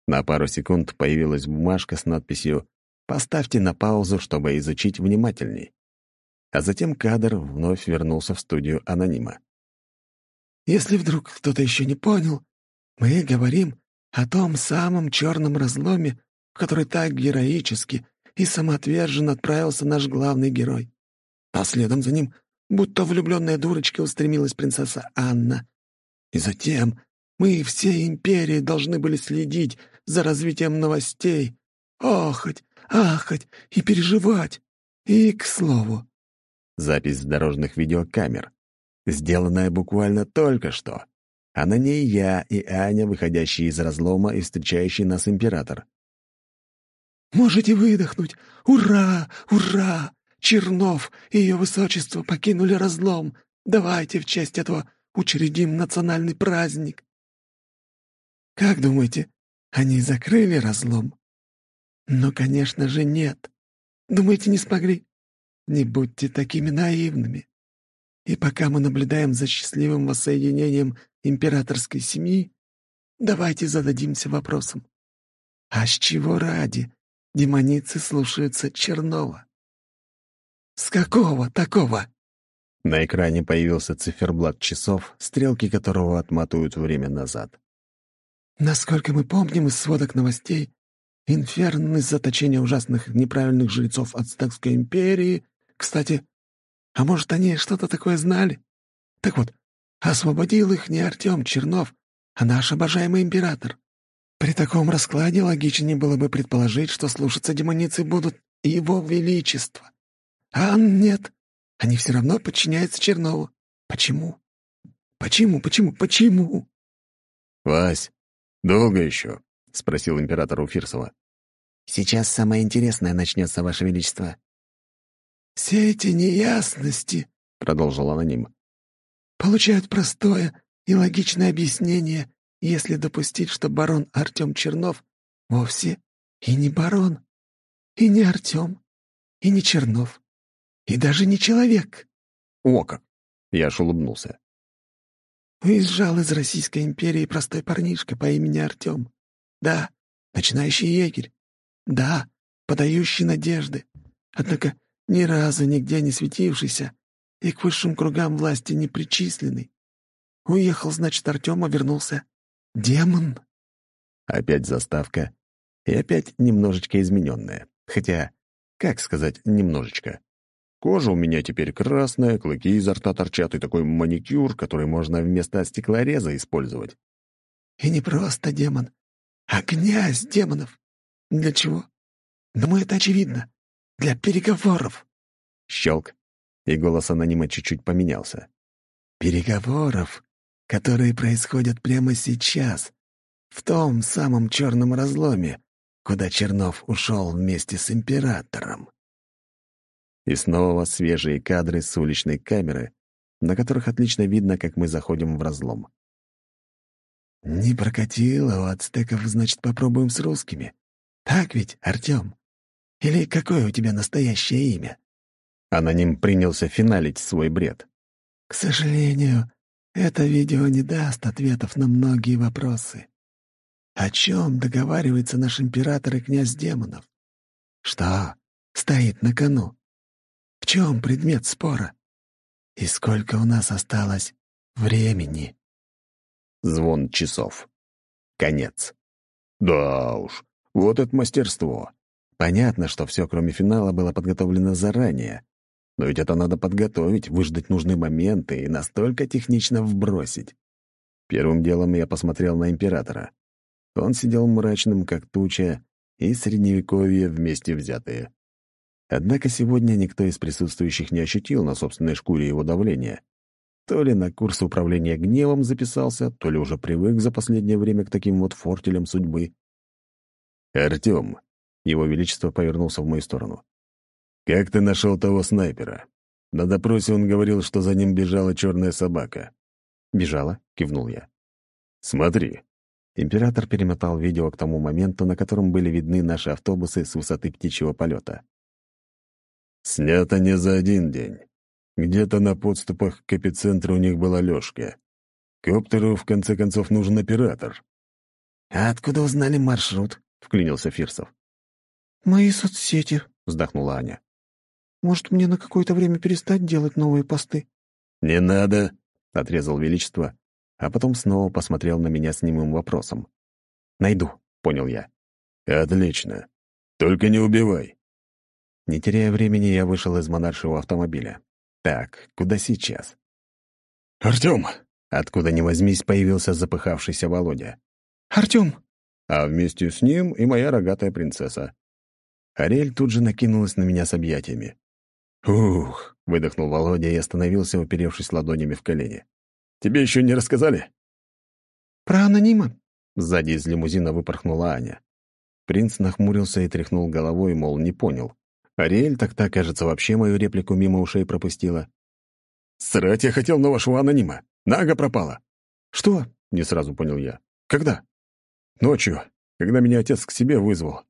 На пару секунд появилась бумажка с надписью «Поставьте на паузу, чтобы изучить внимательней». А затем кадр вновь вернулся в студию анонима. «Если вдруг кто-то еще не понял, мы говорим о том самом черном разломе, в который так героически и самоотверженно отправился наш главный герой. А следом за ним, будто влюбленная дурочка, устремилась принцесса Анна. И затем мы всей империи должны были следить за развитием новостей, охать, ахать и переживать. И, к слову...» Запись с дорожных видеокамер, сделанная буквально только что. А на ней я и Аня, выходящие из разлома и встречающий нас император. «Можете выдохнуть! Ура! Ура! Чернов и ее высочество покинули разлом! Давайте в честь этого учредим национальный праздник!» Как думаете, они закрыли разлом? Ну, конечно же, нет. Думаете, не смогли? Не будьте такими наивными. И пока мы наблюдаем за счастливым воссоединением императорской семьи, давайте зададимся вопросом. А с чего ради демоницы слушаются Чернова? С какого такого? На экране появился циферблат часов, стрелки которого отматывают время назад. Насколько мы помним из сводок новостей, инферн из заточения ужасных неправильных жрецов Ацтекской империи... Кстати, а может, они что-то такое знали? Так вот, освободил их не Артем Чернов, а наш обожаемый император. При таком раскладе логичнее было бы предположить, что слушаться демоницы будут его величество. А нет, они все равно подчиняются Чернову. Почему? Почему, почему, почему? «Вась, долго еще?» — спросил император у Фирсова. «Сейчас самое интересное начнется, Ваше Величество». «Все эти неясности», — продолжил аноним, «получают простое и логичное объяснение, если допустить, что барон Артем Чернов вовсе и не барон, и не Артем, и не Чернов, и даже не человек». «О как!» — я аж улыбнулся. Уезжал из Российской империи простой парнишка по имени Артем. Да, начинающий егерь. Да, подающий надежды. Однако ни разу нигде не светившийся и к высшим кругам власти не причисленный. Уехал, значит, Артем, а вернулся. Демон. Опять заставка. И опять немножечко измененная. Хотя, как сказать, немножечко. Кожа у меня теперь красная, клыки изо рта торчат и такой маникюр, который можно вместо стеклореза использовать. И не просто демон, а князь демонов. Для чего? Думаю, это очевидно. Для переговоров. Щелк, и голос анонима чуть-чуть поменялся. Переговоров, которые происходят прямо сейчас, в том самом черном разломе, куда Чернов ушел вместе с императором. И снова свежие кадры с уличной камеры, на которых отлично видно, как мы заходим в разлом. «Не прокатило у ацтеков, значит, попробуем с русскими. Так ведь, Артём? Или какое у тебя настоящее имя?» Аноним принялся финалить свой бред. «К сожалению, это видео не даст ответов на многие вопросы. О чем договаривается наш император и князь демонов? Что стоит на кону? В чем предмет спора? И сколько у нас осталось времени? Звон часов. Конец. Да уж, вот это мастерство. Понятно, что все, кроме финала, было подготовлено заранее. Но ведь это надо подготовить, выждать нужные моменты и настолько технично вбросить. Первым делом я посмотрел на императора. Он сидел мрачным, как туча, и средневековье вместе взятые. Однако сегодня никто из присутствующих не ощутил на собственной шкуре его давления. То ли на курс управления гневом записался, то ли уже привык за последнее время к таким вот фортелям судьбы. «Артём», — его величество повернулся в мою сторону, — «как ты нашел того снайпера? На допросе он говорил, что за ним бежала черная собака». «Бежала?» — кивнул я. «Смотри». Император перемотал видео к тому моменту, на котором были видны наши автобусы с высоты птичьего полета. Снято не за один день. Где-то на подступах к эпицентру у них была лёжка. Коптеру, в конце концов, нужен оператор. «А откуда узнали маршрут?» — вклинился Фирсов. «Мои соцсети», — вздохнула Аня. «Может, мне на какое-то время перестать делать новые посты?» «Не надо», — отрезал Величество, а потом снова посмотрел на меня с немым вопросом. «Найду», — понял я. «Отлично. Только не убивай. Не теряя времени, я вышел из монаршего автомобиля. Так, куда сейчас? «Артём!» Откуда ни возьмись, появился запыхавшийся Володя. «Артём!» А вместе с ним и моя рогатая принцесса. Ариэль тут же накинулась на меня с объятиями. «Ух!» — выдохнул Володя и остановился, уперевшись ладонями в колени. «Тебе еще не рассказали?» «Про анонима?» Сзади из лимузина выпорхнула Аня. Принц нахмурился и тряхнул головой, мол, не понял. Ариэль так-то, кажется, вообще мою реплику мимо ушей пропустила. «Срать я хотел на вашего анонима. Нага пропала». «Что?» — не сразу понял я. «Когда?» «Ночью, когда меня отец к себе вызвал.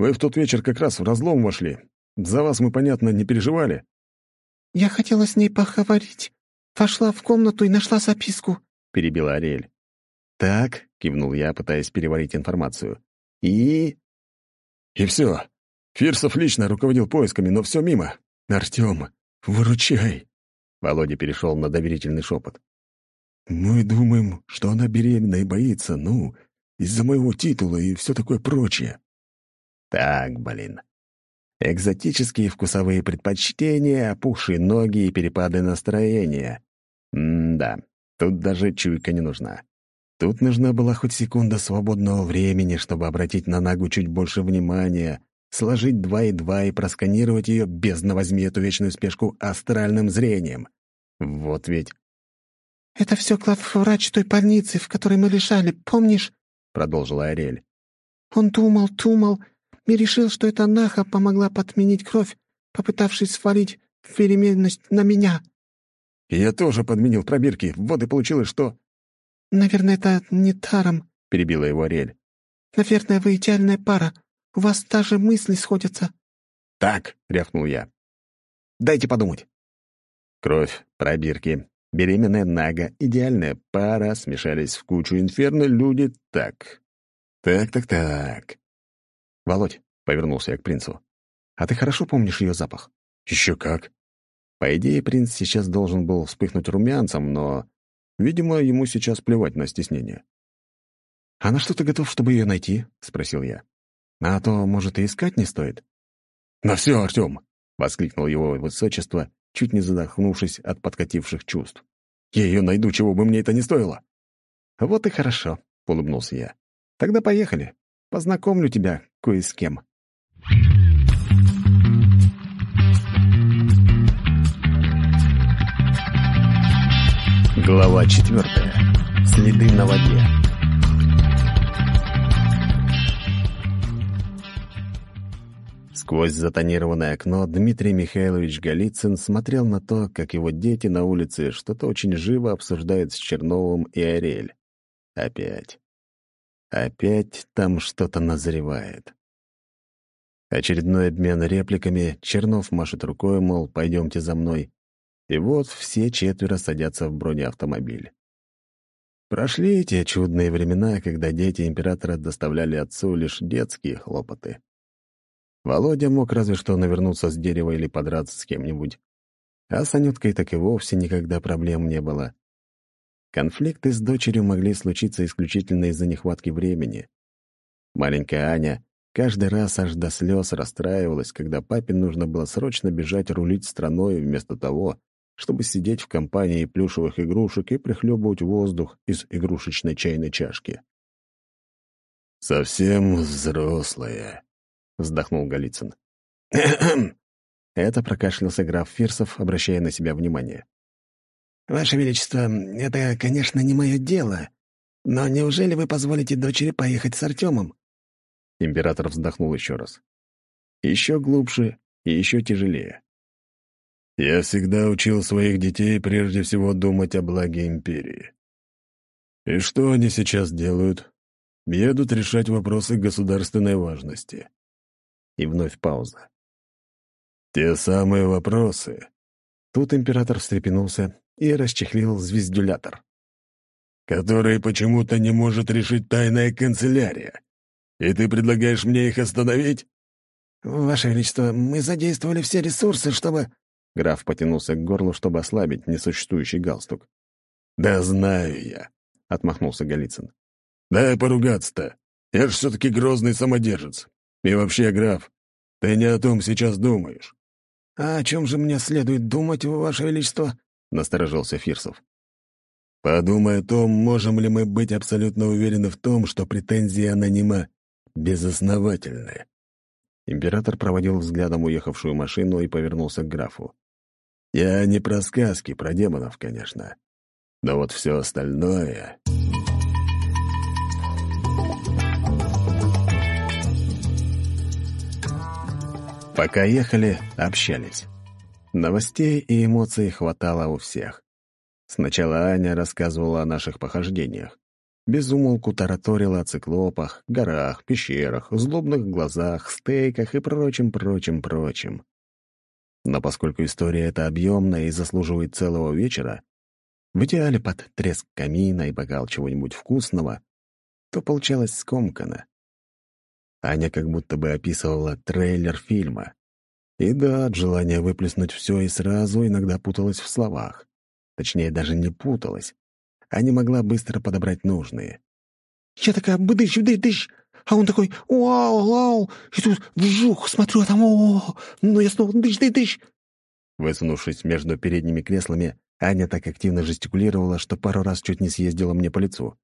Вы в тот вечер как раз в разлом вошли. За вас мы, понятно, не переживали». Я хотела с ней поговорить. Вошла в комнату и нашла записку», — перебила Ариэль. «Так», — кивнул я, пытаясь переварить информацию. «И...» «И все. Фирсов лично руководил поисками, но все мимо. Артем, выручай!» Володя перешел на доверительный шепот. «Мы думаем, что она беременна и боится, ну, из-за моего титула и все такое прочее». «Так, блин. Экзотические вкусовые предпочтения, опухшие ноги и перепады настроения. М-да, тут даже чуйка не нужна. Тут нужна была хоть секунда свободного времени, чтобы обратить на ногу чуть больше внимания, сложить два и два и просканировать ее, бездна возьми эту вечную спешку, астральным зрением. Вот ведь. «Это все главврач той больницы, в которой мы лежали, помнишь?» — продолжила Ариэль. «Он думал, думал и решил, что эта Наха помогла подменить кровь, попытавшись свалить беременность на меня». «Я тоже подменил пробирки. Вот и получилось, что...» «Наверное, это не таром», — перебила его Ариэль. «Наверное, вы идеальная пара. У вас даже мысли сходятся». «Так», — рявкнул я. «Дайте подумать». Кровь, пробирки, беременная Нага, идеальная пара смешались в кучу инферно люди так. Так-так-так. «Володь», — повернулся я к принцу, — «а ты хорошо помнишь ее запах?» «Еще как». По идее, принц сейчас должен был вспыхнуть румянцем, но, видимо, ему сейчас плевать на стеснение. «А на что ты готов, чтобы ее найти?» — спросил я. «А то, может, и искать не стоит?» «На все, Артем!» — воскликнул его высочество, чуть не задохнувшись от подкативших чувств. «Я ее найду, чего бы мне это ни стоило!» «Вот и хорошо», — улыбнулся я. «Тогда поехали. Познакомлю тебя кое с кем». Глава четвертая. Следы на воде. Сквозь затонированное окно Дмитрий Михайлович Голицын смотрел на то, как его дети на улице что-то очень живо обсуждают с Черновым и Ариэль. Опять. Опять там что-то назревает. Очередной обмен репликами, Чернов машет рукой, мол, пойдемте за мной. И вот все четверо садятся в бронеавтомобиль. Прошли те чудные времена, когда дети императора доставляли отцу лишь детские хлопоты. Володя мог разве что навернуться с дерева или подраться с кем-нибудь. А с Анюткой так и вовсе никогда проблем не было. Конфликты с дочерью могли случиться исключительно из-за нехватки времени. Маленькая Аня каждый раз аж до слез расстраивалась, когда папе нужно было срочно бежать рулить страной вместо того, чтобы сидеть в компании плюшевых игрушек и прихлебывать воздух из игрушечной чайной чашки. «Совсем взрослая», — вздохнул Голицын. Это прокашлялся граф Фирсов, обращая на себя внимание. «Ваше Величество, это, конечно, не мое дело, но неужели вы позволите дочери поехать с Артемом?» Император вздохнул еще раз. Еще глубже и еще тяжелее. «Я всегда учил своих детей прежде всего думать о благе империи. И что они сейчас делают? Едут решать вопросы государственной важности». И вновь пауза. «Те самые вопросы». Тут император встрепенулся и расчехлил звездюлятор. «Которые почему-то не может решить тайная канцелярия. И ты предлагаешь мне их остановить?» «Ваше Величество, мы задействовали все ресурсы, чтобы...» Граф потянулся к горлу, чтобы ослабить несуществующий галстук. «Да знаю я», — отмахнулся Голицын. «Дай поругаться-то. Я ж все-таки грозный самодержец. И вообще, граф, ты не о том сейчас думаешь». «А о чем же мне следует думать, Ваше Величество?» — насторожился Фирсов. «Подумай о том, можем ли мы быть абсолютно уверены в том, что претензии анонима безосновательны». Император проводил взглядом уехавшую машину и повернулся к графу. «Я не про сказки, про демонов, конечно. Но вот все остальное...» Пока ехали, общались. Новостей и эмоций хватало у всех. Сначала Аня рассказывала о наших похождениях. Безумолку тараторила о циклопах, горах, пещерах, злобных глазах, стейках и прочим-прочим-прочим. Но поскольку история эта объемная и заслуживает целого вечера, в идеале под треск камина и бокал чего-нибудь вкусного, то получалось скомканно. Аня как будто бы описывала трейлер фильма. И да, от желания выплеснуть все и сразу иногда путалась в словах. Точнее, даже не путалась, а не могла быстро подобрать нужные. «Я такая, бдыщ, бдыщ!» А он такой, вау, вау, и тут вжух, смотрю, а там, о, ну я снова дыщ, дыщ, дыщ. Высунувшись между передними креслами, Аня так активно жестикулировала, что пару раз чуть не съездила мне по лицу.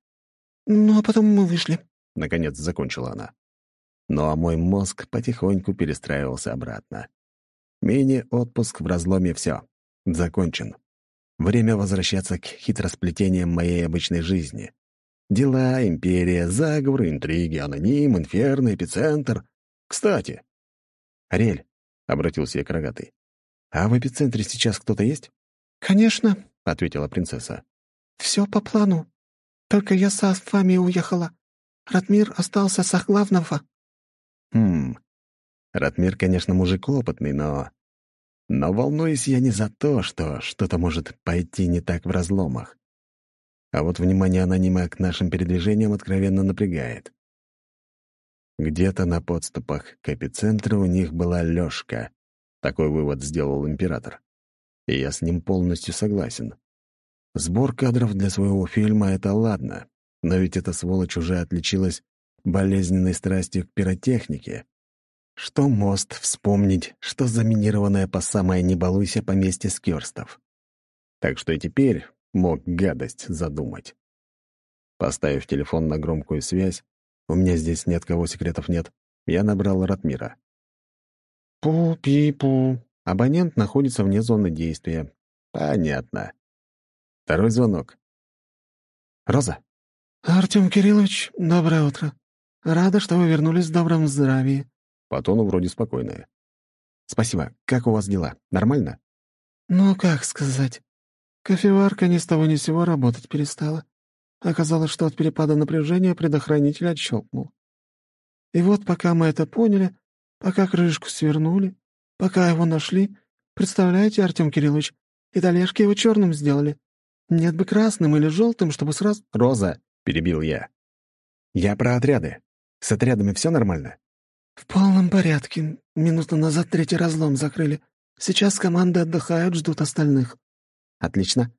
«Ну, а потом мы вышли», — наконец закончила она. Ну а мой мозг потихоньку перестраивался обратно. Мини-отпуск в разломе — все. Закончен. Время возвращаться к хитросплетениям моей обычной жизни. Дела, империя, заговоры, интриги, аноним, инферно, эпицентр. Кстати. «Ариэль», — обратился я к рогатый, — «а в эпицентре сейчас кто-то есть?» «Конечно», — ответила принцесса. «Все по плану. Только я со Фами уехала. Ратмир остался со главного». «Хм. Ратмир, конечно, мужик опытный, но... Но волнуюсь я не за то, что что-то может пойти не так в разломах. А вот внимание анонима к нашим передвижениям откровенно напрягает. Где-то на подступах к эпицентру у них была лёжка. Такой вывод сделал император. И я с ним полностью согласен. Сбор кадров для своего фильма — это ладно, но ведь эта сволочь уже отличилась болезненной страстью к пиротехнике. Что мост вспомнить, что заминированное по самое не балуйся поместье скёрстов. Так что и теперь мог гадость задумать. Поставив телефон на громкую связь, у меня здесь ни от кого секретов нет, я набрал Ратмира. «Пу-пи-пу». Абонент находится вне зоны действия. Понятно. Второй звонок. «Роза?» «Артем Кириллович, доброе утро. Рада, что вы вернулись в добром здравии». По тону вроде спокойная. «Спасибо. Как у вас дела? Нормально?» «Ну, как сказать. Кофеварка ни с того ни сего работать перестала. Оказалось, что от перепада напряжения предохранитель отщелкнул. И вот пока мы это поняли, пока крышку свернули, пока его нашли, представляете, Артем Кириллович, и долежки его черным сделали. Нет бы красным или желтым, чтобы сразу... «Роза», — перебил я. «Я про отряды. С отрядами все нормально?» «В полном порядке. Минуту назад третий разлом закрыли. Сейчас команды отдыхают, ждут остальных». «Отлично.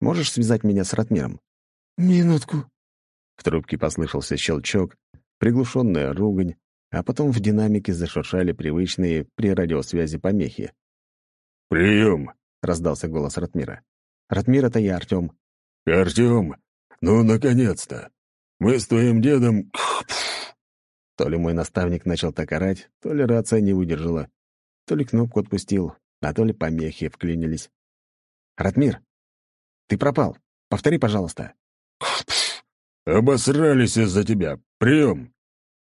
Можешь связать меня с Ратмиром?» «Минутку». В трубке послышался щелчок, приглушенная ругань, а потом в динамике зашуршали привычные при радиосвязи помехи. «Прием!» — раздался голос Ратмира. «Ратмир, это я, Артем». «Артем, ну, наконец-то! Мы с твоим дедом...» То ли мой наставник начал так орать, то ли рация не выдержала, то ли кнопку отпустил, а то ли помехи вклинились. «Ратмир, ты пропал. Повтори, пожалуйста». «Обосрались из-за тебя. Прием!»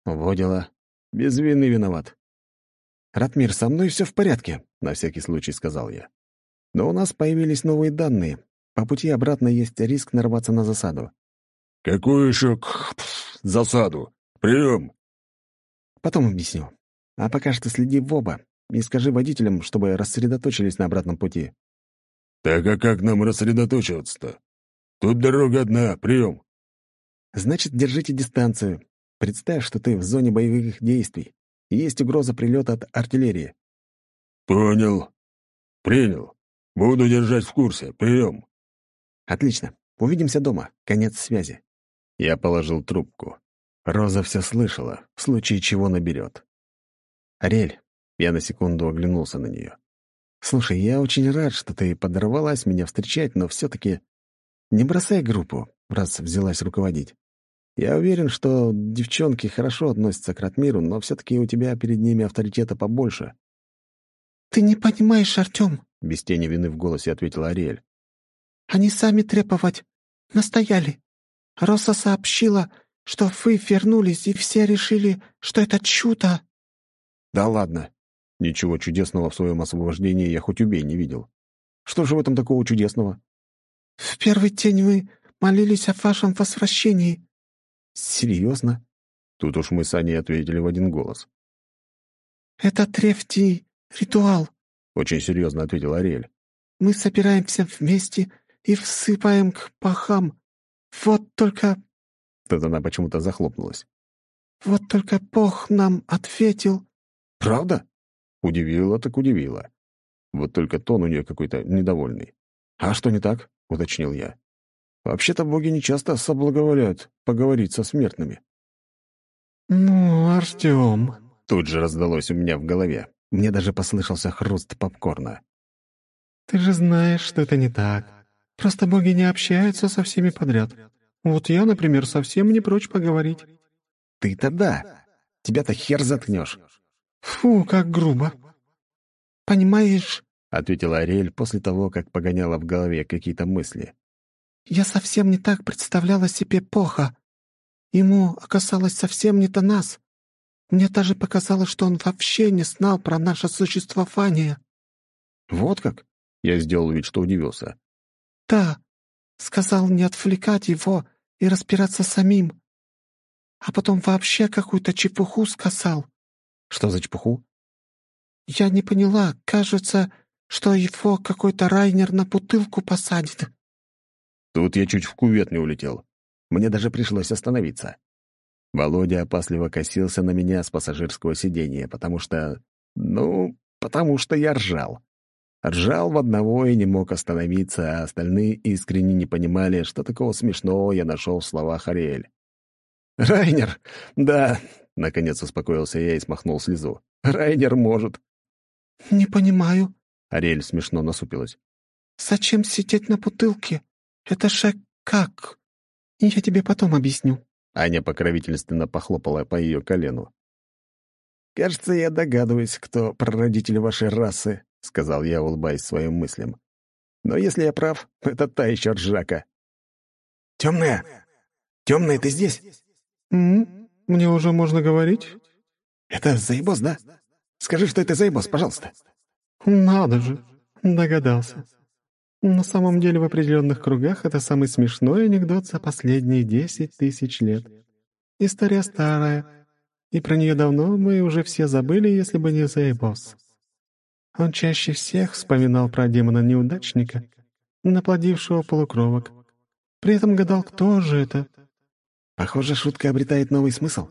Во дела. Без вины виноват. «Ратмир, со мной все в порядке», — на всякий случай сказал я. «Но у нас появились новые данные. По пути обратно есть риск нарваться на засаду». «Какую еще засаду? Прием!» «Потом объясню. А пока что следи в оба и скажи водителям, чтобы рассредоточились на обратном пути». «Так а как нам рассредоточиваться-то? Тут дорога одна, прием!» «Значит, держите дистанцию. Представь, что ты в зоне боевых действий. И есть угроза прилета от артиллерии». «Понял. Принял. Буду держать в курсе. Прием!» «Отлично. Увидимся дома. Конец связи». Я положил трубку. Роза все слышала, в случае чего наберет. «Ариэль», — я на секунду оглянулся на нее. «Слушай, я очень рад, что ты подорвалась меня встречать, но все-таки не бросай группу, раз взялась руководить. Я уверен, что девчонки хорошо относятся к Ратмиру, но все-таки у тебя перед ними авторитета побольше». «Ты не понимаешь, Артем», — без тени вины в голосе ответила Ариэль. «Они сами требовать. Настояли. Роса сообщила, что вы вернулись, и все решили, что это чудо». «Да ладно. Ничего чудесного в своем освобождении я хоть убей не видел. Что же в этом такого чудесного? В первый день вы молились о вашем возвращении. Серьезно? Тут уж мы с Аней ответили в один голос. Это трефти ритуал. — очень серьезно ответил Ариэль. «Мы собираемся вместе и всыпаем к пахам. Вот только...» Тут она почему-то захлопнулась. «Вот только Бог нам ответил...» «Правда?» Удивила так удивила. Вот только тон у нее какой-то недовольный. «А что не так?» — уточнил я. «Вообще-то боги не часто соблаговоляют поговорить со смертными». «Ну, Артем...» — тут же раздалось у меня в голове. Мне даже послышался хруст попкорна. «Ты же знаешь, что это не так. Просто боги не общаются со всеми подряд. Вот я, например, совсем не прочь поговорить». «Ты-то да. Тебя-то хер заткнешь». «Фу, как грубо. Понимаешь...» — ответила Ариэль после того, как погоняла в голове какие-то мысли. «Я совсем не так представляла себе Поха. Ему оказалось совсем не до нас. Мне даже показалось, что он вообще не знал про наше существование». «Вот как?» — я сделал вид, что удивился. «Да, сказал не отвлекать его и распираться самим. А потом вообще какую-то чепуху сказал». «Что за чепуху?» «Я не поняла. Кажется, что его какой-то Райнер на бутылку посадит». Тут я чуть в кувет не улетел. Мне даже пришлось остановиться. Володя опасливо косился на меня с пассажирского сиденья, потому что... Ну, потому что я ржал. Ржал в одного и не мог остановиться, а остальные искренне не понимали, что такого смешного я нашел в словах Ариэль. «Райнер! Да!» — наконец успокоился я и смахнул слезу. «Райнер может!» «Не понимаю», — Ариэль смешно насупилась. «Зачем сидеть на бутылке? Это же как? Я тебе потом объясню». Аня покровительственно похлопала по ее колену. «Кажется, я догадываюсь, кто прародитель вашей расы», — сказал я, улыбаясь своим мыслям. «Но если я прав, это та еще ржака». «Темная! Темная, ты здесь?» «М -м, «Мне уже можно говорить?» «Это заебос, да? Скажи, что это заебос, пожалуйста». «Надо же, догадался. На самом деле, в определенных кругах это самый смешной анекдот за последние десять тысяч лет. История старая, и про нее давно мы уже все забыли, если бы не Зейбос. Он чаще всех вспоминал про демона-неудачника, наплодившего полукровок. При этом гадал, кто же это. Похоже, шутка обретает новый смысл.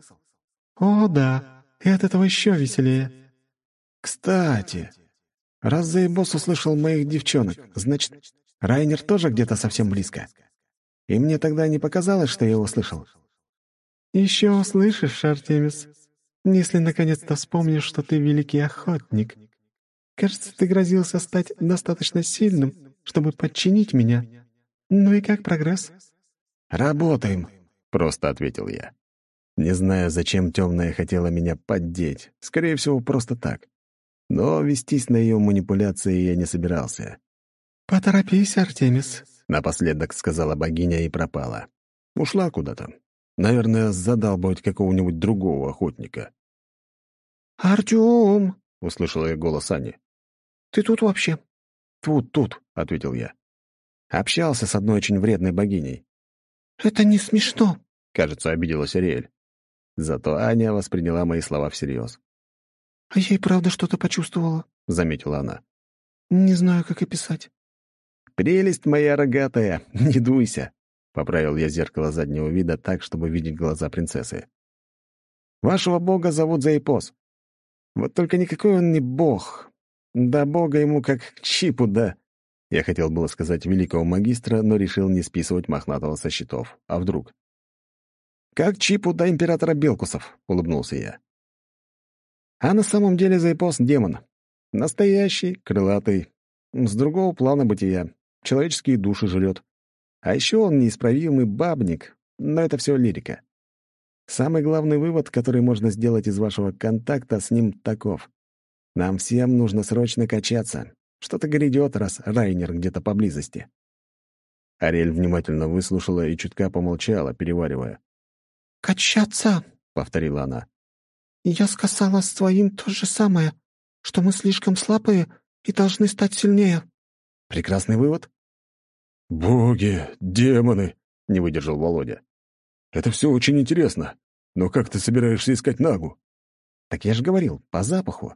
О, да, и от этого еще веселее. Кстати, Раз Зейбос услышал моих девчонок, значит, Райнер тоже где-то совсем близко. И мне тогда не показалось, что я его слышал. «Еще услышишь, Артемис, если наконец-то вспомнишь, что ты великий охотник. Кажется, ты грозился стать достаточно сильным, чтобы подчинить меня. Ну и как прогресс?» «Работаем», — просто ответил я. Не знаю, зачем темная хотела меня поддеть. Скорее всего, просто так. Но вестись на ее манипуляции я не собирался. «Поторопись, Артемис», — напоследок сказала богиня и пропала. Ушла куда-то. Наверное, задалбывать какого-нибудь другого охотника. «Артем!» — услышала я голос Ани. «Ты тут вообще?» «Тут, тут», — ответил я. Общался с одной очень вредной богиней. «Это не смешно», — кажется, обиделась Ариэль. Зато Аня восприняла мои слова всерьез. «А я и правда что-то почувствовала», — заметила она. «Не знаю, как описать». «Прелесть моя рогатая, не дуйся», — поправил я зеркало заднего вида так, чтобы видеть глаза принцессы. «Вашего бога зовут Заипос. Вот только никакой он не бог. Да бога ему как чипу, да...» Я хотел было сказать великого магистра, но решил не списывать Мохнатого со счетов. А вдруг? «Как чипу до императора Белкусов», — улыбнулся я. А на самом деле Зайпос — демон. Настоящий, крылатый, с другого плана бытия. Человеческие души жрет. А еще он неисправимый бабник, но это все лирика. Самый главный вывод, который можно сделать из вашего контакта с ним, таков. Нам всем нужно срочно качаться. Что-то грядет, раз Райнер где-то поблизости. Ариэль внимательно выслушала и чутка помолчала, переваривая. «Качаться!» — повторила она. Я сказала с твоим то же самое, что мы слишком слабые и должны стать сильнее». «Прекрасный вывод». «Боги, демоны!» — не выдержал Володя. «Это все очень интересно. Но как ты собираешься искать Нагу?» «Так я же говорил, по запаху.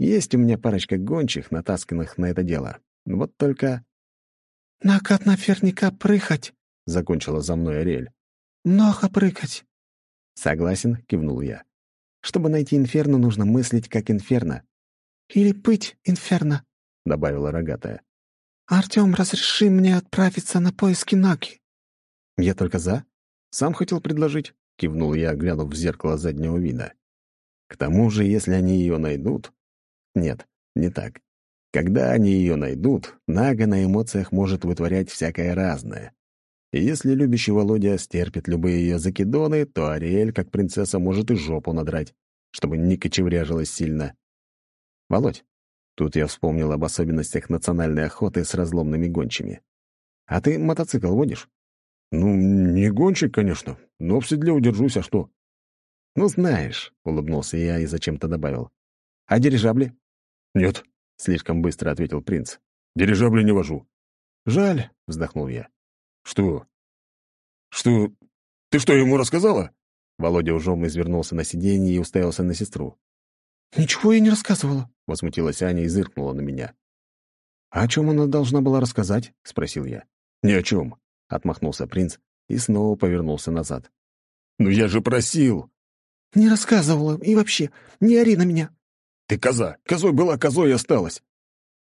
Есть у меня парочка гончих, натасканных на это дело. Вот только... «Накат наверняка прыхать», — закончила за мной Ариэль. «Много прыгать». «Согласен», — кивнул я. «Чтобы найти инферно, нужно мыслить как инферно». «Или быть инферно», — добавила рогатая. «Артём, разреши мне отправиться на поиски Наки». «Я только за. Сам хотел предложить», — кивнул я, глянув в зеркало заднего вида. «К тому же, если они ее найдут...» «Нет, не так. Когда они ее найдут, Нага на эмоциях может вытворять всякое разное. И если любящий Володя стерпит любые ее закидоны, то Ариэль, как принцесса, может и жопу надрать, чтобы не кочевряжилась сильно. «Володь, Тут я вспомнил об особенностях национальной охоты с разломными гончими. «А ты мотоцикл водишь?» «Ну, не гонщик, конечно, но в седле удержусь, а что?» «Ну, знаешь», — улыбнулся я и зачем-то добавил. «А дирижабли?» «Нет», — слишком быстро ответил принц. «Дирижабли не вожу». «Жаль», — вздохнул я. «Что? Что? Ты что, ему рассказала?» Володя ужом извернулся на сиденье и уставился на сестру. «Ничего я не рассказывала», — возмутилась Аня и зыркнула на меня. «А о чем она должна была рассказать?» — спросил я. «Ни о чем», — отмахнулся принц и снова повернулся назад. «Ну я же просил!» «Не рассказывала. И вообще, не ори на меня!» «Ты коза! Козой была, козой и осталась!»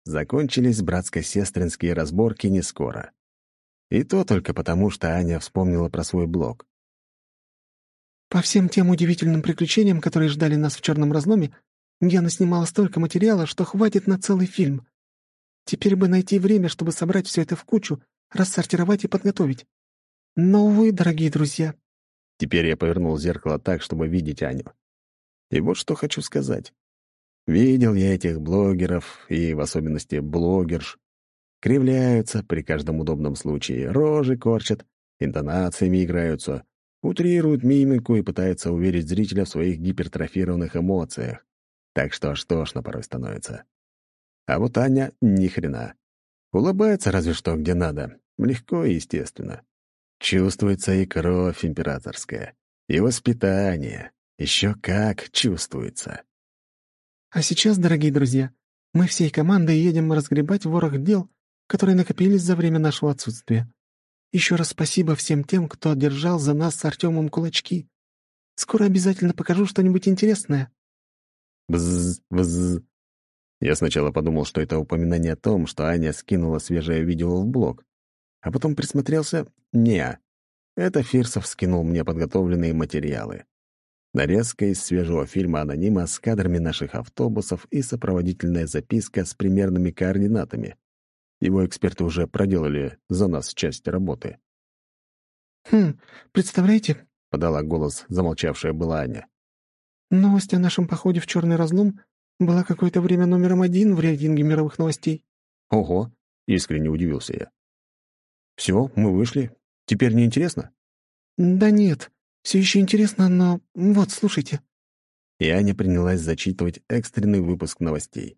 Закончились братско-сестринские разборки не скоро. И то только потому, что Аня вспомнила про свой блог. «По всем тем удивительным приключениям, которые ждали нас в черном разломе, я наснимала столько материала, что хватит на целый фильм. Теперь бы найти время, чтобы собрать все это в кучу, рассортировать и подготовить. Но, увы, дорогие друзья...» Теперь я повернул зеркало так, чтобы видеть Аню. И вот что хочу сказать. Видел я этих блогеров, и в особенности блогерш. Кривляются при каждом удобном случае, рожи корчат, интонациями играются, утрируют мимику и пытаются уверить зрителя в своих гипертрофированных эмоциях так что аж тошно порой становится. А вот Аня — ни хрена. Улыбается разве что где надо, легко и естественно. Чувствуется и кровь императорская, и воспитание. Еще как чувствуется. А сейчас, дорогие друзья, мы всей командой едем разгребать ворох дел, которые накопились за время нашего отсутствия. Еще раз спасибо всем тем, кто держал за нас с Артемом кулачки. Скоро обязательно покажу что-нибудь интересное. Бзз, бзз. Я сначала подумал, что это упоминание о том, что Аня скинула свежее видео в блог, а потом присмотрелся — не. Это Фирсов скинул мне подготовленные материалы. Нарезка из свежего фильма «Анонима» с кадрами наших автобусов и сопроводительная записка с примерными координатами. Его эксперты уже проделали за нас часть работы. «Хм, представляете?» — подала голос замолчавшая была Аня. Новость о нашем походе в Черный разлом была какое-то время номером один в рейтинге мировых новостей. Ого, искренне удивился я. Все, мы вышли. Теперь не интересно? Да нет, все еще интересно, но вот, слушайте. И Аня принялась зачитывать экстренный выпуск новостей.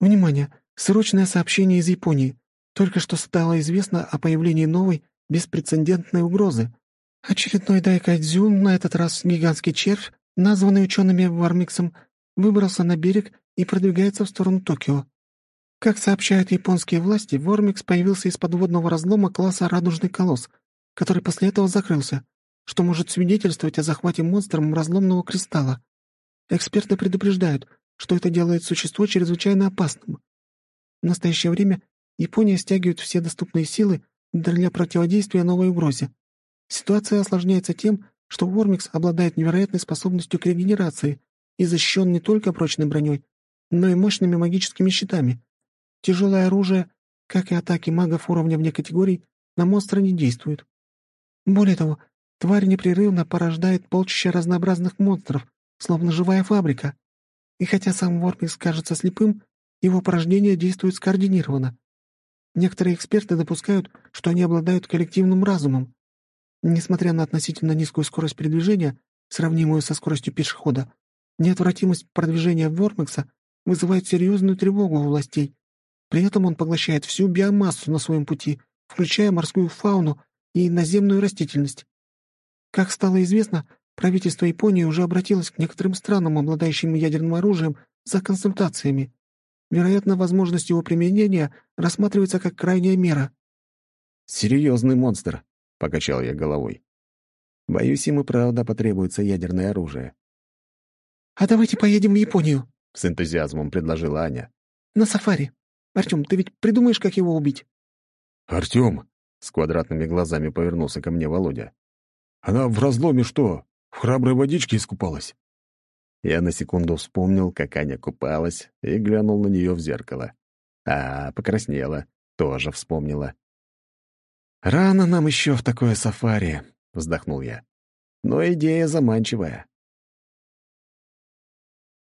Внимание! Срочное сообщение из Японии. Только что стало известно о появлении новой, беспрецедентной угрозы. Очередной дайкайдзю, на этот раз гигантский червь, названный учеными Вармиксом, выбрался на берег и продвигается в сторону Токио. Как сообщают японские власти, Вормикс появился из подводного разлома класса «Радужный колосс», который после этого закрылся, что может свидетельствовать о захвате монстром разломного кристалла. Эксперты предупреждают, что это делает существо чрезвычайно опасным. В настоящее время Япония стягивает все доступные силы для противодействия новой угрозе. Ситуация осложняется тем, что Вормикс обладает невероятной способностью к регенерации и защищен не только прочной броней, но и мощными магическими щитами. Тяжелое оружие, как и атаки магов уровня вне категорий, на монстра не действуют. Более того, тварь непрерывно порождает полчища разнообразных монстров, словно живая фабрика. И хотя сам Вормикс кажется слепым, его порождение действует скоординированно. Некоторые эксперты допускают, что они обладают коллективным разумом, Несмотря на относительно низкую скорость передвижения, сравнимую со скоростью пешехода, неотвратимость продвижения Вормекса вызывает серьезную тревогу у властей. При этом он поглощает всю биомассу на своем пути, включая морскую фауну и наземную растительность. Как стало известно, правительство Японии уже обратилось к некоторым странам, обладающим ядерным оружием, за консультациями. Вероятно, возможность его применения рассматривается как крайняя мера». «Серьезный монстр», — покачал я головой. «Боюсь, им и правда потребуется ядерное оружие». «А давайте поедем в Японию», — с энтузиазмом предложила Аня. «На сафари. Артем, ты ведь придумаешь, как его убить?» «Артем!» — с квадратными глазами повернулся ко мне Володя. «Она в разломе что, в храброй водичке искупалась?» Я на секунду вспомнил, как Аня купалась, и глянул на нее в зеркало. А, покраснела, тоже вспомнила. «Рано нам еще в такое сафари», — вздохнул я. «Но идея заманчивая».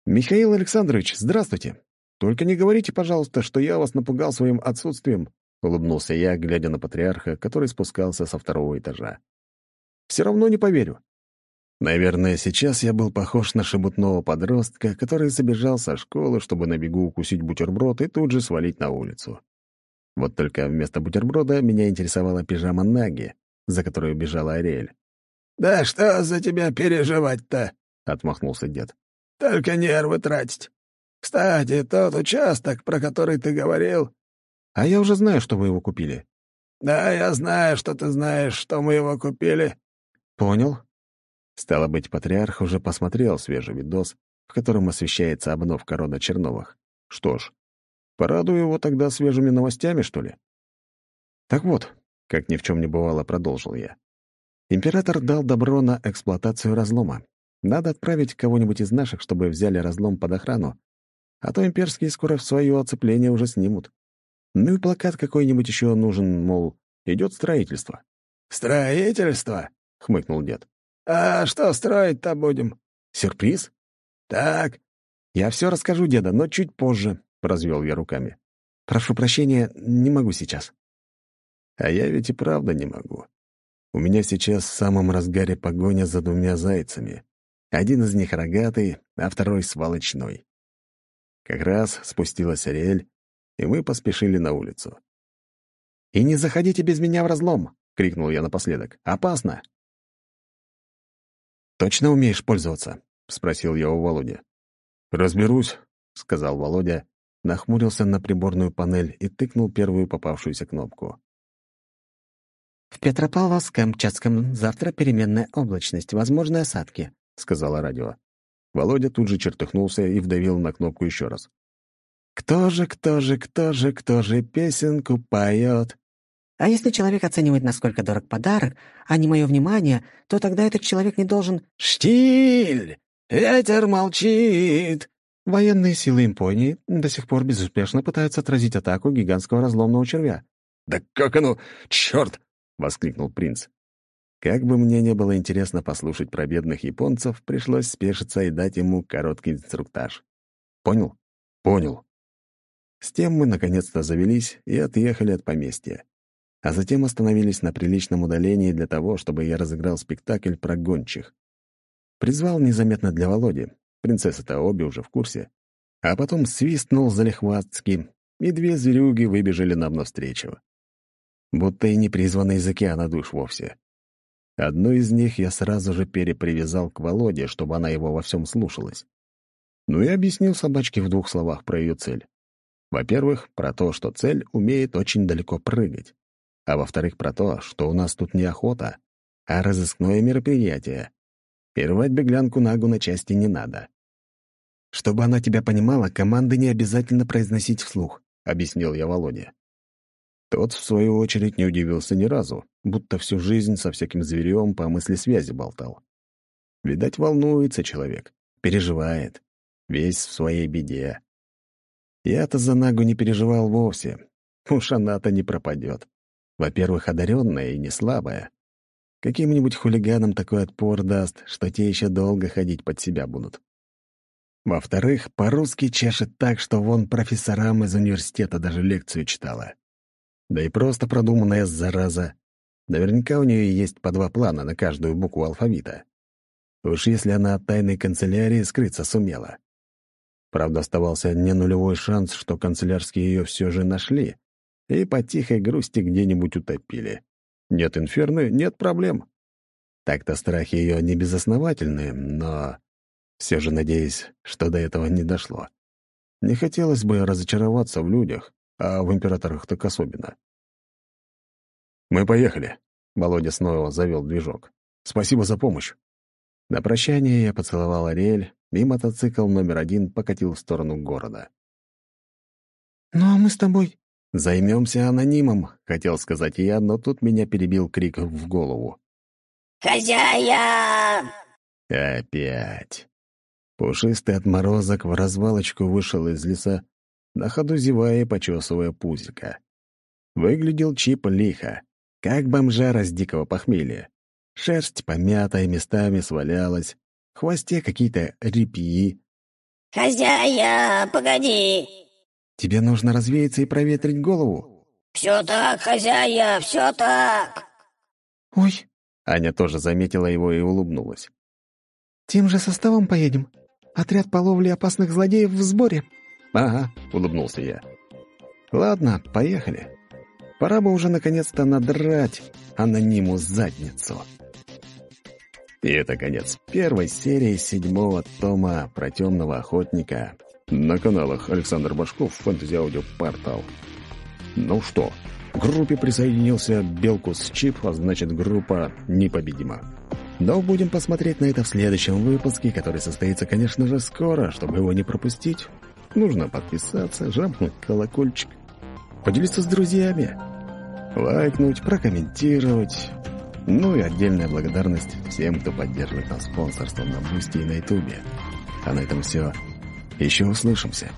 «Михаил Александрович, здравствуйте. Только не говорите, пожалуйста, что я вас напугал своим отсутствием», — улыбнулся я, глядя на патриарха, который спускался со второго этажа. «Все равно не поверю». Наверное, сейчас я был похож на шебутного подростка, который забежал со школы, чтобы на бегу укусить бутерброд и тут же свалить на улицу. Вот только вместо бутерброда меня интересовала пижама Наги, за которую бежала Ариэль. «Да что за тебя переживать-то?» — отмахнулся дед. «Только нервы тратить. Кстати, тот участок, про который ты говорил...» «А я уже знаю, что вы его купили». «Да, я знаю, что ты знаешь, что мы его купили». «Понял». Стало быть, патриарх уже посмотрел свежий видос, в котором освещается обновка рода Черновых. Что ж, Порадую его тогда свежими новостями, что ли? Так вот, как ни в чем не бывало, продолжил я. Император дал добро на эксплуатацию разлома. Надо отправить кого-нибудь из наших, чтобы взяли разлом под охрану, а то имперские скоро в свое оцепление уже снимут. Ну и плакат какой-нибудь еще нужен, мол, идет строительство. «Строительство?» — хмыкнул дед. «А что строить-то будем?» «Сюрприз?» «Так». «Я все расскажу, деда, но чуть позже. — развел я руками. «Прошу прощения, не могу сейчас». А я ведь и правда не могу. У меня сейчас в самом разгаре погоня за двумя зайцами. Один из них рогатый, а второй сволочной. Как раз спустилась Ариэль, и мы поспешили на улицу. «И не заходите без меня в разлом!» — крикнул я напоследок. «Опасно!» «Точно умеешь пользоваться?» — спросил я у Володи. «Разберусь», — сказал Володя нахмурился на приборную панель и тыкнул первую попавшуюся кнопку. «В Петропавловск-Камчатском завтра переменная облачность, возможны осадки», — сказала радио. Володя тут же чертыхнулся и вдавил на кнопку еще раз. «Кто же, кто же, кто же, кто же песенку поет?» «А если человек оценивает, насколько дорог подарок, а не мое внимание, то тогда этот человек не должен...» «Штиль! Ветер молчит!» Военные силы Импонии до сих пор безуспешно пытаются отразить атаку гигантского разломного червя. «Да как оно? Черт!» — воскликнул принц. Как бы мне не было интересно послушать про бедных японцев, пришлось спешиться и дать ему короткий инструктаж. Понял? Понял. С тем мы наконец-то завелись и отъехали от поместья. А затем остановились на приличном удалении для того, чтобы я разыграл спектакль про гончих. Призвал незаметно для Володи, принцессы-то обе уже в курсе. А потом свистнул залихватски, и две зверюги выбежали нам навстречу. Будто и не призваны из океана душ вовсе. Одну из них я сразу же перепривязал к Володе, чтобы она его во всем слушалась. Ну и объяснил собачке в двух словах про ее цель. Во-первых, про то, что цель умеет очень далеко прыгать. А во-вторых, про то, что у нас тут не охота, а разыскное мероприятие. И рвать беглянку Нагу на части не надо. «Чтобы она тебя понимала, команды не обязательно произносить вслух», — объяснил я Володе. Тот, в свою очередь, не удивился ни разу, будто всю жизнь со всяким зверем по мысли связи болтал. Видать, волнуется человек, переживает, весь в своей беде. Я-то за Нагу не переживал вовсе. Уж она-то не пропадет. Во-первых, одаренная и не слабая. Каким-нибудь хулиганам такой отпор даст, что те еще долго ходить под себя будут. Во-вторых, по-русски чешет так, что вон профессорам из университета даже лекцию читала. Да и просто продуманная зараза. Наверняка у нее есть по два плана на каждую букву алфавита. Уж если она от тайной канцелярии скрыться сумела. Правда, оставался не нулевой шанс, что канцелярские ее все же нашли и по тихой грусти где-нибудь утопили. Нет инферны — нет проблем. Так-то страхи ее не безосновательные, но все же надеюсь, что до этого не дошло. Не хотелось бы разочароваться в людях, а в императорах так особенно. «Мы поехали», — Володя снова завел движок. «Спасибо за помощь». На прощание я поцеловал Ариэль, и мотоцикл номер один покатил в сторону города. «Ну а мы с тобой...» «Займемся анонимом», — хотел сказать я, но тут меня перебил крик в голову. «Хозяин!» Опять. Пушистый отморозок в развалочку вышел из леса, на ходу зевая и почесывая пузика. Выглядел Чип лихо, как бомжара с дикого похмелья. Шерсть помятая местами свалялась, в хвосте какие-то репьи. «Хозяин, погоди!» «Тебе нужно развеяться и проветрить голову». «Все так, хозяин, все так!» «Ой!» — Аня тоже заметила его и улыбнулась. «Тем же составом поедем?» Отряд по ловле опасных злодеев в сборе». «Ага», — улыбнулся я. «Ладно, поехали. Пора бы уже наконец-то надрать анониму задницу». И это конец первой серии седьмого тома про темного охотника на каналах Александр Башков Фэнтези Аудио Портал. Ну что, к группе присоединился Белкус Чип, а значит группа непобедима. Но будем посмотреть на это в следующем выпуске, который состоится, конечно же, скоро. Чтобы его не пропустить, нужно подписаться, жамкнуть колокольчик, поделиться с друзьями, лайкнуть, прокомментировать. Ну и отдельная благодарность всем, кто поддерживает нас спонсорством на Boosty и на Ютубе. А на этом все. Еще услышимся.